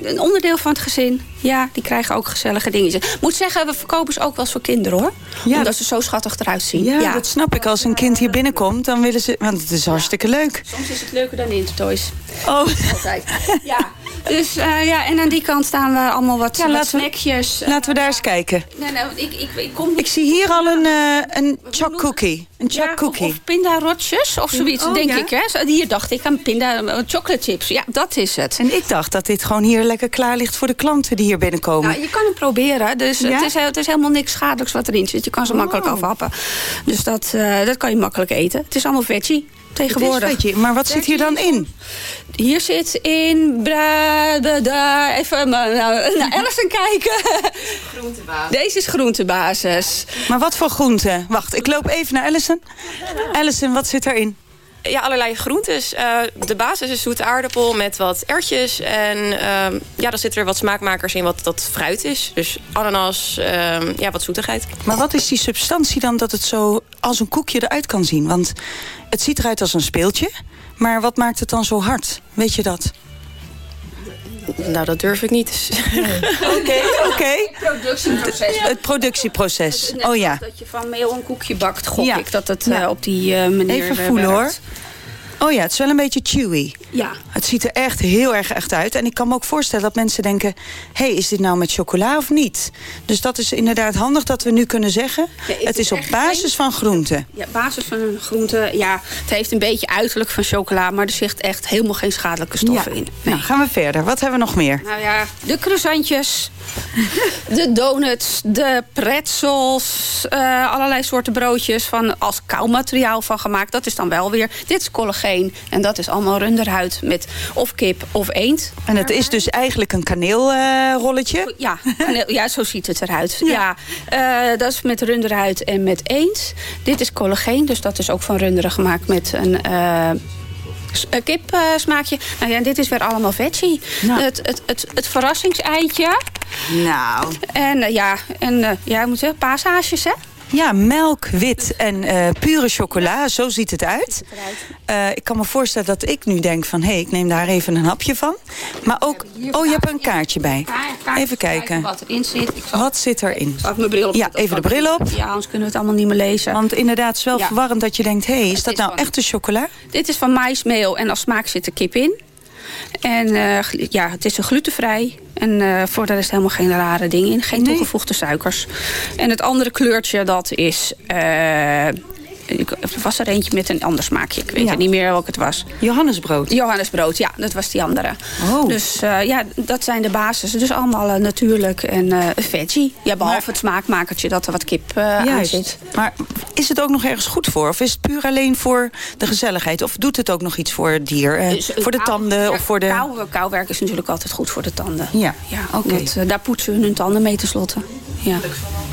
Speaker 14: Een onderdeel van het gezin. Ja, die krijgen ook gezellige dingetjes. Moet zeggen, we verkopen ze ook wel eens voor kinderen hoor. Omdat ze zo schattig eruit zien.
Speaker 13: Ja, dat snap ik. Als een kind hier binnenkomt, dan willen ze... Want het is hartstikke leuk.
Speaker 14: Soms is het leuker dan Intertoys.
Speaker 13: Oh.
Speaker 14: Altijd. Ja. (laughs) Dus eh, ja, en aan die kant staan we allemaal wat,
Speaker 13: Ja,
Speaker 14: wat
Speaker 13: laten we-
Speaker 14: snackjes.
Speaker 13: Laten we daar eens kijken.
Speaker 14: Nee, nou, ik, ik, ik kom
Speaker 13: Ik zie hier al een, eh een choc cookie. Een choc
Speaker 14: Ja,
Speaker 13: cookie.
Speaker 14: Of, of pindarotjes of zoiets,
Speaker 13: Oh,
Speaker 14: denk
Speaker 13: ja?
Speaker 14: ik. Hè? Hier dacht ik aan pinda, eh, chocolate chips. Ja, dat is het.
Speaker 13: En ik dacht dat dit gewoon hier lekker klaar ligt voor de klanten die hier binnenkomen.
Speaker 14: Nou, je kan hem proberen. Dus
Speaker 13: Ja?
Speaker 14: het, is, het is helemaal niks schadelijks wat erin zit. Je kan ze makkelijk
Speaker 13: Oh.
Speaker 14: afhappen. Dus dat, eh, dat kan je makkelijk eten. Het is allemaal veggie tegenwoordig.
Speaker 13: Het is veggie, maar wat zit hier dan in?
Speaker 14: Hier zit in... Bra, even maar, nou, naar Alison kijken. Deze is groentebasis.
Speaker 13: Maar wat voor groenten? Wacht, ik loop even naar Alison. Alison, wat zit erin?
Speaker 15: Ja, allerlei groentes. Eh, de basis is zoete aardappel met wat erwtjes. En ehm, ja, dan zitten er wat smaakmakers in wat dat fruit is. Dus ananas, ehm, ja, wat zoetigheid.
Speaker 13: Maar wat is die substantie dan dat het zo als een koekje eruit kan zien? Want het ziet eruit als een speeltje. Maar wat maakt het dan zo hard? Weet je dat?
Speaker 15: Nou, dat durf ik niet. (laughs)
Speaker 13: Oké, oké.
Speaker 14: Productieproces.
Speaker 13: Het productieproces. Oh ja.
Speaker 14: Dat je van meel een koekje bakt, gok
Speaker 13: Ja.
Speaker 14: ik dat het
Speaker 13: Ja.
Speaker 14: eh, op die eh, manier
Speaker 13: Even
Speaker 14: eh,
Speaker 13: voelen hoor. Oh ja, het is wel een beetje chewy.
Speaker 14: Ja.
Speaker 13: Het ziet er echt heel erg echt uit. En ik kan me ook voorstellen dat mensen denken... hé, hey, is dit nou met chocola of niet? Dus dat is inderdaad handig dat we nu kunnen zeggen...
Speaker 14: Het
Speaker 13: het
Speaker 14: is
Speaker 13: op basis van groenten.
Speaker 14: Ja, basis van een groente. Ja, het heeft een beetje uiterlijk van chocola, maar er zit echt helemaal geen schadelijke stoffen in.
Speaker 13: Nou, gaan we verder. Wat hebben we nog meer?
Speaker 14: Nou ja, de croissantjes, (laughs) de donuts, de pretzels, eh, allerlei soorten broodjes van als kauwmateriaal van gemaakt. Dat is dan wel weer. Dit is collageen en dat is allemaal runderhuid met of kip of eend.
Speaker 13: En het is dus eigenlijk een kaneelrolletje.
Speaker 14: Ja, kaneel- ja, zo ziet het eruit. Ja. eh, dat is met runderhuid en met eend. Dit is collageen, dus dat is ook van runderen gemaakt met een eh s- een kipsmaakje. nou ja, en dit is weer allemaal veggie. Het, het, het, het verrassingseitje.
Speaker 13: Nou.
Speaker 14: En eh, ja, en, eh, ja, ik moet zeggen, paashaasjes, hè?
Speaker 13: Ja, melk, wit en eh, pure chocola. Zo ziet het uit. Eh, ik kan me voorstellen dat ik nu denk van... hé, hey, ik neem daar even een hapje van. Maar ook... Oh, je hebt een kaartje bij. Even kijken.
Speaker 14: Wat erin zit.
Speaker 13: Wat zit erin?
Speaker 14: mijn bril op.
Speaker 13: Ja, even de bril op.
Speaker 14: Ja, anders kunnen we het allemaal niet meer lezen.
Speaker 13: Want inderdaad, het is wel verwarrend dat je denkt... hé, hey, is dat nou echte chocola?
Speaker 14: Dit is van maïsmeel en als smaak zit er kip in. En eh, ja, het is een glutenvrij. En eh, voor de rest helemaal geen rare dingen in. Geen toegevoegde suikers. En het andere kleurtje, dat is... was er eentje met een ander smaakje. Ik weet
Speaker 13: Ja.
Speaker 14: het niet meer welk het was.
Speaker 13: Johannesbrood.
Speaker 14: Johannesbrood, ja, dat was die andere.
Speaker 13: Oh.
Speaker 14: Dus eh, ja, dat zijn de basis. Dus allemaal eh, natuurlijk en eh veggie. Ja, behalve het smaakmakertje dat er wat kip aan zit.
Speaker 13: Maar is het ook nog ergens goed voor? Of is het puur alleen voor de gezelligheid? Of doet het ook nog iets voor het dier? Eh,
Speaker 14: Dus,
Speaker 13: voor de
Speaker 14: kou-
Speaker 13: tanden
Speaker 14: ja,
Speaker 13: of voor de...
Speaker 14: Kou, kouwerk is natuurlijk altijd goed voor de tanden.
Speaker 13: Ja,
Speaker 14: Ja,
Speaker 13: oké.
Speaker 14: daar poetsen hun hun tanden mee tenslotte. Ja.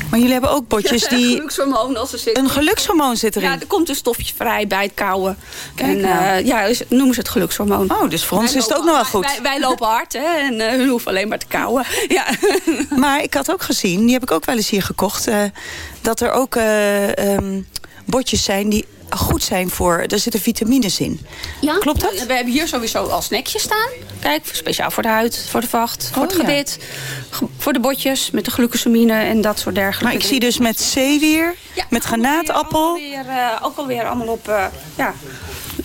Speaker 13: Maar jullie hebben ook botjes die...
Speaker 14: Gelukshormoon als er zit.
Speaker 13: Een gelukshormoon zit erin.
Speaker 14: Ja, er komt een stofje vrij bij het kauwen. En
Speaker 13: nou.
Speaker 14: eh, ja, dus noemen ze het gelukshormoon.
Speaker 13: Oh, dus voor ons is het ook nog wel goed.
Speaker 14: Wij, wij lopen hard hè, en eh, hun hoeven alleen maar te kauwen. (laughs) Ja.
Speaker 13: Maar ik had ook gezien, die heb ik ook wel eens hier gekocht... eh, dat er ook ehm, botjes zijn die goed zijn voor... Er zitten vitamines in.
Speaker 14: Ja,
Speaker 13: Klopt dat?
Speaker 14: We hebben hier sowieso al snackjes staan. Kijk, speciaal voor de huid, voor de vacht, voor het
Speaker 13: Oh,
Speaker 14: gebit. ge- Voor de botjes met de glucosamine en dat soort dergelijke.
Speaker 13: Maar ik zie dus met zeewier,
Speaker 14: Ja,
Speaker 13: met granaatappel...
Speaker 14: Ook alweer, ook alweer allemaal op eh, ja,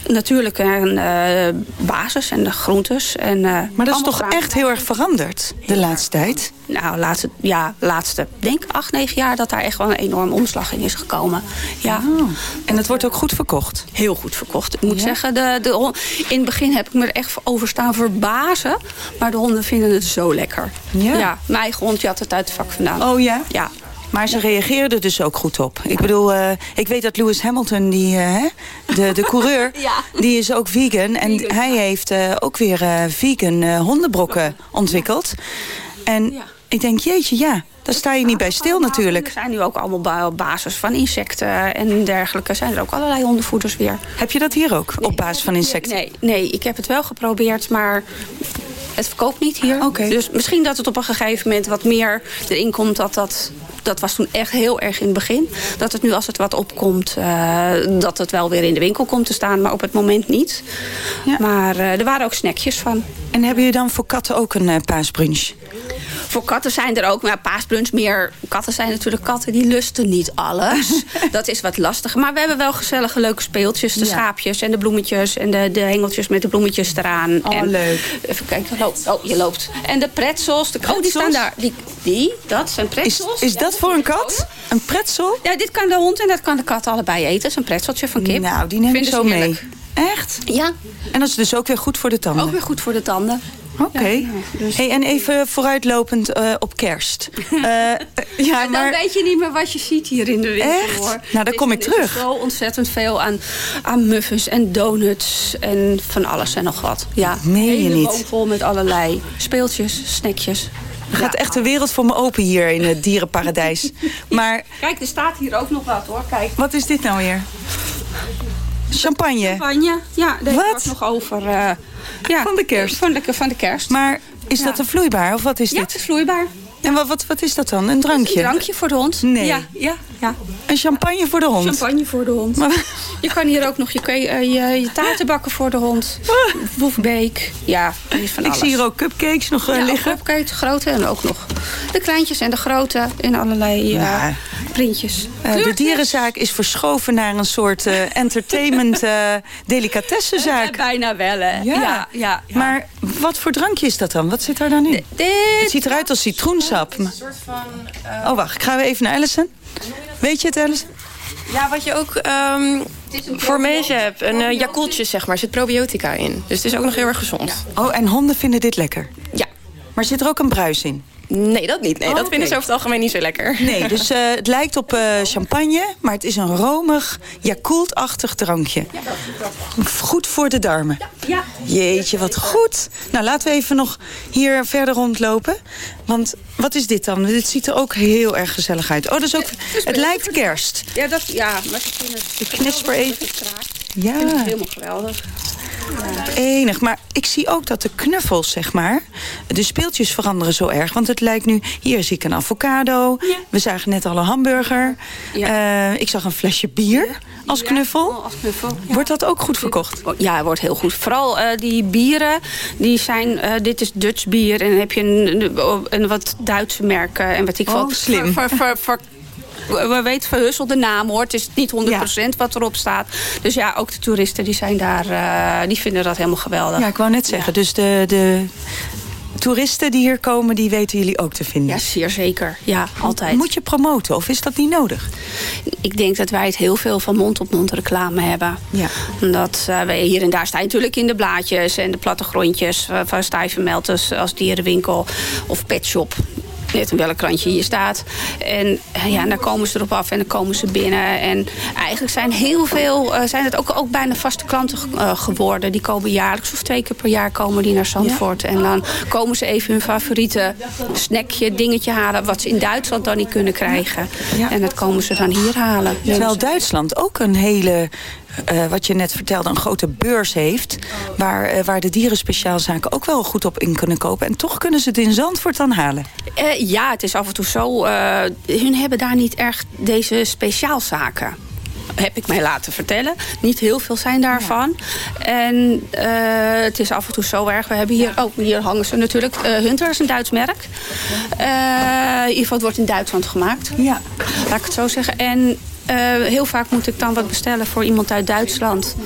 Speaker 14: natuurlijk een eh, basis en de groentes. En, eh,
Speaker 13: Maar dat is toch echt heel erg veranderd de laatste tijd?
Speaker 14: Nou, laatste, ja, laatste, denk acht, negen jaar dat daar echt wel een enorm omslag in is gekomen. Ja.
Speaker 13: Oh. En het wordt ook goed verkocht?
Speaker 14: Heel goed verkocht. Ik moet
Speaker 13: Ja?
Speaker 14: zeggen, de, de, in het begin heb ik me er echt over staan verbazen. Maar de honden vinden het zo lekker.
Speaker 13: Ja?
Speaker 14: mijn eigen hond had het uit het vak vandaan.
Speaker 13: Oh ja?
Speaker 14: Ja.
Speaker 13: Maar ze reageerden dus ook goed op. Ik bedoel, eh, ik weet dat Lewis Hamilton, die, eh, de, de (laughs) coureur,
Speaker 14: Ja.
Speaker 13: die is ook vegan. En hij heeft eh, ook weer vegan hondenbrokken ontwikkeld. En ik denk, jeetje, ja, daar sta je niet bij stil natuurlijk.
Speaker 14: Er zijn nu ook allemaal op basis van insecten en dergelijke. Zijn er ook allerlei hondenvoeders weer.
Speaker 13: Heb je dat hier ook, op basis van insecten?
Speaker 14: Nee, nee, ik heb het wel geprobeerd, maar het verkoopt niet hier. Dus misschien dat het op een gegeven moment wat meer erin komt. Dat, dat, dat was toen echt heel erg in het begin. Dat het nu als het wat opkomt, eh, dat het wel weer in de winkel komt te staan. Maar op het moment niet. Maar eh, er waren ook snackjes van.
Speaker 13: En hebben jullie dan voor katten ook een eh, paasbrunch?
Speaker 14: Voor katten zijn er ook, maar paasbrunch meer. Katten zijn natuurlijk katten, die lusten niet alles. (laughs) dat is wat lastiger. Maar we hebben wel gezellige, leuke speeltjes. De
Speaker 13: Ja.
Speaker 14: schaapjes en de bloemetjes en de, de hengeltjes met de bloemetjes eraan.
Speaker 13: Oh,
Speaker 14: en,
Speaker 13: leuk.
Speaker 14: Even kijken, loopt. oh, je loopt. En de pretzels. De, oh, die
Speaker 13: Pretzels?
Speaker 14: staan daar. Die, die dat zijn
Speaker 13: Is,
Speaker 14: pretzels.
Speaker 13: is
Speaker 14: Ja,
Speaker 13: dat voor een kat? Een pretzel?
Speaker 14: Ja, dit kan de hond en dat kan de kat allebei eten. Dat is een pretzeltje van kip.
Speaker 13: Nou, die neem ik zo mee. Echt?
Speaker 14: Ja,
Speaker 13: En dat is dus ook weer goed voor de tanden?
Speaker 14: ook weer goed voor de tanden.
Speaker 13: Oké.
Speaker 14: Ja, dus-
Speaker 13: Hey, en even vooruitlopend eh, op kerst. (laughs) Eh, ja,
Speaker 14: En dan
Speaker 13: maar...
Speaker 14: weet je niet meer wat je ziet hier in de winkel.
Speaker 13: Echt?
Speaker 14: Hoor.
Speaker 13: Nou, dan kom ik
Speaker 14: Er is
Speaker 13: terug.
Speaker 14: zo ontzettend veel aan, aan muffins en donuts en van alles en nog wat. Ja,
Speaker 13: Meen je niet?
Speaker 14: vol met allerlei speeltjes, snackjes.
Speaker 13: Er gaat echt de wereld voor me open hier in het dierenparadijs. (laughs) Maar
Speaker 14: Kijk, er staat hier ook nog wat hoor. Kijk.
Speaker 13: wat is dit nou weer? Champagne.
Speaker 14: Champagne. Ja, daar
Speaker 13: Wat?
Speaker 14: wat? nog over. eh, ja,
Speaker 13: Van de kerst.
Speaker 14: Van de, van de kerst.
Speaker 13: Maar is dat
Speaker 14: Ja.
Speaker 13: een vloeibaar of wat is
Speaker 14: ja,
Speaker 13: dit?
Speaker 14: het is vloeibaar.
Speaker 13: En wat, wat, wat is dat dan? Een drankje?
Speaker 14: Een drankje voor de hond.
Speaker 13: Nee.
Speaker 14: Ja, ja, ja.
Speaker 13: Een champagne voor de hond?
Speaker 14: Champagne voor de hond.
Speaker 13: Maar-
Speaker 14: Je kan hier ook nog je, eh, je, je taarten bakken voor de hond. Boefbeek. Ja, is van
Speaker 13: Ik
Speaker 14: alles.
Speaker 13: zie hier ook cupcakes nog eh,
Speaker 14: ja,
Speaker 13: liggen.
Speaker 14: Ook cupcakes, grote en ook nog de kleintjes en de grote in allerlei eh,
Speaker 13: Ja.
Speaker 14: printjes.
Speaker 13: De dierenzaak is verschoven naar een soort entertainment eh (laughs) delicatessenzaak.
Speaker 14: Bijna wel, hè?
Speaker 13: Ja.
Speaker 14: ja, ja.
Speaker 13: Maar wat voor drankje is dat dan? Wat zit daar dan in?
Speaker 14: Dit
Speaker 13: Het ziet eruit als citroensap. Maar- Oh, wacht. Ik ga weer even naar Alison. Weet je het, Alison?
Speaker 15: Ja, wat je ook ehm, voor mensen hebt. Een uh, Yakultje, zeg maar. Er zit probiotica in. Dus het is ook nog heel erg gezond.
Speaker 13: Oh, en honden vinden dit lekker?
Speaker 15: Ja.
Speaker 13: Maar zit er ook een bruis in?
Speaker 15: Nee, dat niet. Nee,
Speaker 13: Oh,
Speaker 15: dat vinden ze over het algemeen niet zo lekker.
Speaker 13: Nee, dus (laughs) eh, het lijkt op eh, champagne, maar het is een romig, Yakult-achtig drankje. Goed voor de darmen.
Speaker 14: Ja.
Speaker 13: Jeetje, wat goed. Nou, laten we even nog hier verder rondlopen. Want wat is dit dan? Dit ziet er ook heel erg gezellig uit. Oh, dat is ook, het lijkt kerst.
Speaker 14: Ja, dat, ja, maar ze vinden het...
Speaker 13: De knisper eten.
Speaker 14: Ik
Speaker 13: Ja.
Speaker 14: vind het helemaal geweldig.
Speaker 13: Enig. Maar ik zie ook dat de knuffels, zeg maar... de speeltjes veranderen zo erg. Want het lijkt nu... Hier zie ik een avocado. We zagen net al een hamburger. Eh, ik zag een flesje bier als knuffel.
Speaker 14: als knuffel.
Speaker 13: Wordt dat ook goed verkocht?
Speaker 14: Ja, het wordt heel goed. Vooral eh, die bieren, die zijn, eh, dit is Dutch bier. En dan heb je een, een, een wat Duitse merken. En wat ik
Speaker 13: Oh,
Speaker 14: wat
Speaker 13: slim.
Speaker 14: ver- ver- ver- we weten verhusseld de naam hoor. Het is niet 100% wat erop staat. Dus ja, ook de toeristen die zijn daar, eh, die vinden dat helemaal geweldig.
Speaker 13: Ja, ik wou net zeggen. Dus de, de toeristen die hier komen, die weten jullie ook te vinden.
Speaker 14: Ja, zeer zeker. Ja, altijd.
Speaker 13: Moet je promoten of is dat niet nodig?
Speaker 14: Ik denk dat wij het heel veel van mond-op-mond reclame hebben.
Speaker 13: Ja.
Speaker 14: Omdat eh, wij hier en daar staan natuurlijk in de blaadjes en de plattegrondjes eh, van sta je vermeld als, als dierenwinkel of petshop. Net in welk krantje je staat. En eh, ja, dan komen ze erop af en dan komen ze binnen. En eigenlijk zijn heel veel, eh, zijn het ook, ook bijna vaste klanten eh, geworden. Die komen jaarlijks of twee keer per jaar komen die naar Zandvoort. En dan komen ze even hun favoriete snackje, dingetje halen. Wat ze in Duitsland dan niet kunnen krijgen. En dat komen ze dan hier halen.
Speaker 13: Terwijl Duitsland ook een hele, eh, wat je net vertelde, een grote beurs heeft. Waar, eh, waar de dierenspeciaalzaken ook wel goed op in kunnen kopen. En toch kunnen ze het in Zandvoort dan halen.
Speaker 14: Eh, ja, het is af en toe zo. hun hebben daar niet echt deze speciaalzaken. Heb ik mij laten vertellen. Niet heel veel zijn daarvan. En het is af en toe zo erg. We hebben hier, oh, hier hangen ze natuurlijk. Hunter is een Duits merk. Eh, in ieder geval, het wordt in Duitsland gemaakt.
Speaker 13: Ja.
Speaker 14: Laat ik het zo zeggen. En heel vaak moet ik dan wat bestellen voor iemand uit Duitsland.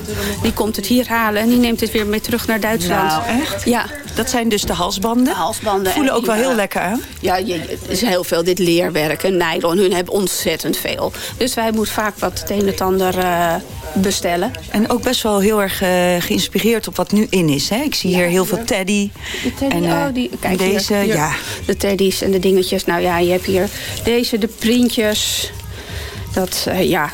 Speaker 14: Die komt het hier halen en die neemt het weer mee terug naar Duitsland.
Speaker 13: Nou, echt?
Speaker 14: Ja.
Speaker 13: Dat zijn dus de halsbanden.
Speaker 14: De halsbanden.
Speaker 13: Voelen
Speaker 14: En
Speaker 13: ook wel heel
Speaker 14: eh,
Speaker 13: lekker aan.
Speaker 14: Ja, er is heel veel. Dit leerwerk en nylon. Hun hebben ontzettend veel. Dus wij moeten vaak wat het een en het ander eh, bestellen.
Speaker 13: En ook best wel heel erg eh, geïnspireerd op wat nu in is. Hè? Ik zie hier heel veel teddy.
Speaker 14: De teddy,
Speaker 13: En, eh,
Speaker 14: oh, die, kijk hier,
Speaker 13: deze,
Speaker 14: hier.
Speaker 13: ja.
Speaker 14: De teddy's en de dingetjes. Nou ja, je hebt hier deze, de printjes. Dat, eh, ja.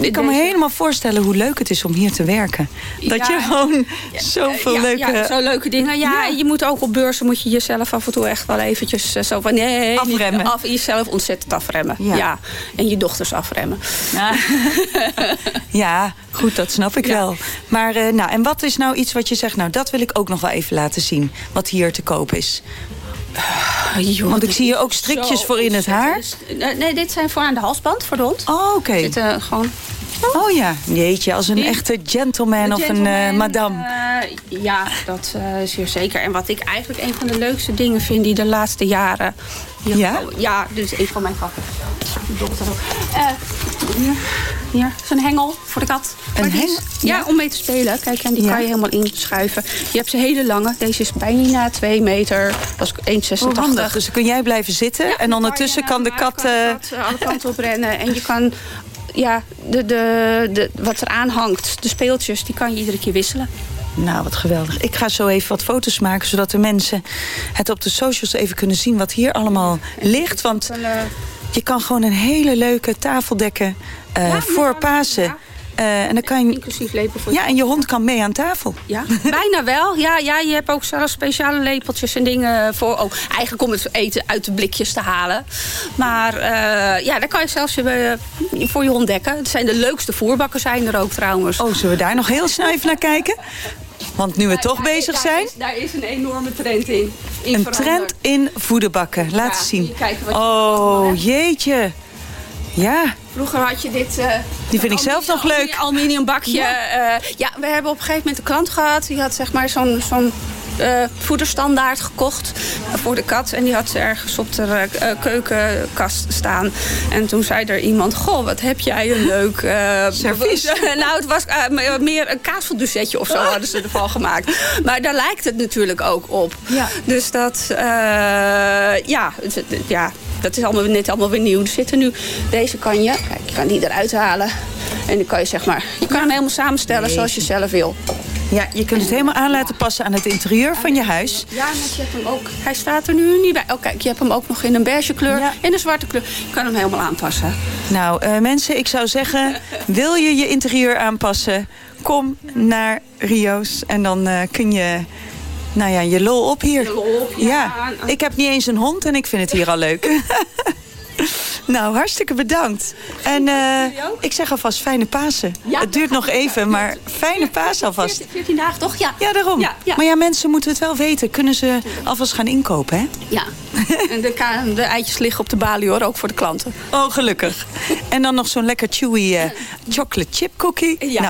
Speaker 13: Ik kan me helemaal voorstellen hoe leuk het is om hier te werken. Dat
Speaker 14: Ja.
Speaker 13: je gewoon zoveel
Speaker 14: ja,
Speaker 13: leuke...
Speaker 14: Zo leuke dingen. Ja, je moet ook op beurzen moet je jezelf af en toe echt wel eventjes eh, zo van... Nee,
Speaker 13: Afremmen.
Speaker 14: Af, jezelf ontzettend afremmen.
Speaker 13: Ja.
Speaker 14: Ja. En je dochters afremmen.
Speaker 13: Ja, (laughs) goed, dat snap ik wel. Maar, eh, nou, en wat is nou iets wat je zegt... nou, dat wil ik ook nog wel even laten zien. Wat hier te koop is. Want ik zie hier ook strikjes voor in het haar.
Speaker 14: Nee, dit zijn voor aan de halsband voor de hond.
Speaker 13: Oh, oké.
Speaker 14: Zitten gewoon...
Speaker 13: Oh ja, jeetje, als een
Speaker 14: Die-
Speaker 13: echte gentleman
Speaker 14: De
Speaker 13: of een eh, madame.
Speaker 14: eh, ja, dat eh zeer zeker. En wat ik eigenlijk een van de leukste dingen vind die de laatste jaren... hier
Speaker 13: Ja?
Speaker 14: Ja, is een van mijn katten. De hier, hier is een hengel voor de kat.
Speaker 13: Een
Speaker 14: is-
Speaker 13: hengel?
Speaker 14: Ja, om mee te spelen. Kijk, en die
Speaker 13: Ja.
Speaker 14: kan je helemaal inschuiven. Je hebt ze hele lange. Deze is bijna 2 meter. Dat is 1,86.
Speaker 13: Oh, handig. Dus dan kun jij blijven zitten. en ondertussen kan de kat... eh,
Speaker 14: kat alle kanten op rennen. En je kan, ja, de, de, de, wat er aan hangt, de speeltjes, die kan je iedere keer wisselen.
Speaker 13: Nou, wat geweldig. Ik ga zo even wat foto's maken... zodat de mensen het op de socials even kunnen zien... wat hier allemaal ligt. Want je kan gewoon een hele leuke tafel dekken eh, voor Pasen. Eh, en dan kan je...
Speaker 14: Inclusief lepel voor
Speaker 13: Ja, en je hond kan mee aan tafel.
Speaker 14: Ja, (laughs) bijna wel. Ja, ja, je hebt ook zelfs speciale lepeltjes en dingen voor. Oh, eigenlijk om het eten uit de blikjes te halen. Maar eh, ja, dan kan je zelfs je, eh, voor je hond dekken. Het zijn de leukste voerbakken zijn er ook trouwens.
Speaker 13: Oh, zullen we daar nog heel snel even naar kijken? Want nu we toch bezig zijn...
Speaker 14: Daar is een enorme trend in. in
Speaker 13: Een
Speaker 14: veranderd.
Speaker 13: trend in voederbakken. Laat eens zien. Oh, jeetje. Ja,
Speaker 14: Vroeger had je dit... eh,
Speaker 13: die vind ik zelf nog leuk.
Speaker 14: Aluminium bakje. Ja. ja, we hebben op een gegeven moment een klant gehad. Die had zeg maar zo'n zo'n eh, voederstandaard gekocht voor de kat. En die had ze ergens op de eh, keukenkast staan. En toen zei er iemand... Goh, wat heb jij een leuk... eh, (laughs)
Speaker 13: Servies. (laughs)
Speaker 14: nou, het was eh, meer een kaasveldouchetje of zo hadden ze ervan gemaakt. Maar daar lijkt het natuurlijk ook op.
Speaker 13: Ja.
Speaker 14: Dus dat... eh, ja, ja, dat is allemaal net allemaal weer nieuw. Er zitten nu... Deze kan je... Kijk, je kan die eruit halen. En dan kan je zeg maar... Je kan hem helemaal samenstellen zoals je zelf wil.
Speaker 13: Ja, je kunt het helemaal aan laten passen aan het interieur van je huis.
Speaker 14: Ja, maar je hebt hem ook... Hij staat er nu niet bij. Oh, kijk, je hebt hem ook nog in een beige kleur en een zwarte kleur. Je kan hem helemaal aanpassen.
Speaker 13: Nou, eh, mensen, ik zou zeggen... (laughs) wil je je interieur aanpassen... kom naar Rio's en dan eh, kun je... Nou ja, je lol op hier.
Speaker 14: Je lol op, ja.
Speaker 13: ja, ik heb niet eens een hond en ik vind het hier al leuk. (laughs) Nou, hartstikke bedankt. En eh, ik zeg alvast fijne Pasen. het duurt nog even, maar fijne Pasen alvast.
Speaker 14: 14, 14 dagen toch? Ja.
Speaker 13: Ja, daarom.
Speaker 14: Ja.
Speaker 13: Maar ja, mensen moeten het wel weten. Kunnen ze alvast gaan inkopen, hè?
Speaker 14: Ja. En de, de eitjes liggen op de balie hoor, ook voor de klanten.
Speaker 13: Oh, gelukkig. En dan nog zo'n lekker chewy eh, chocolate chip cookie.
Speaker 14: Ja.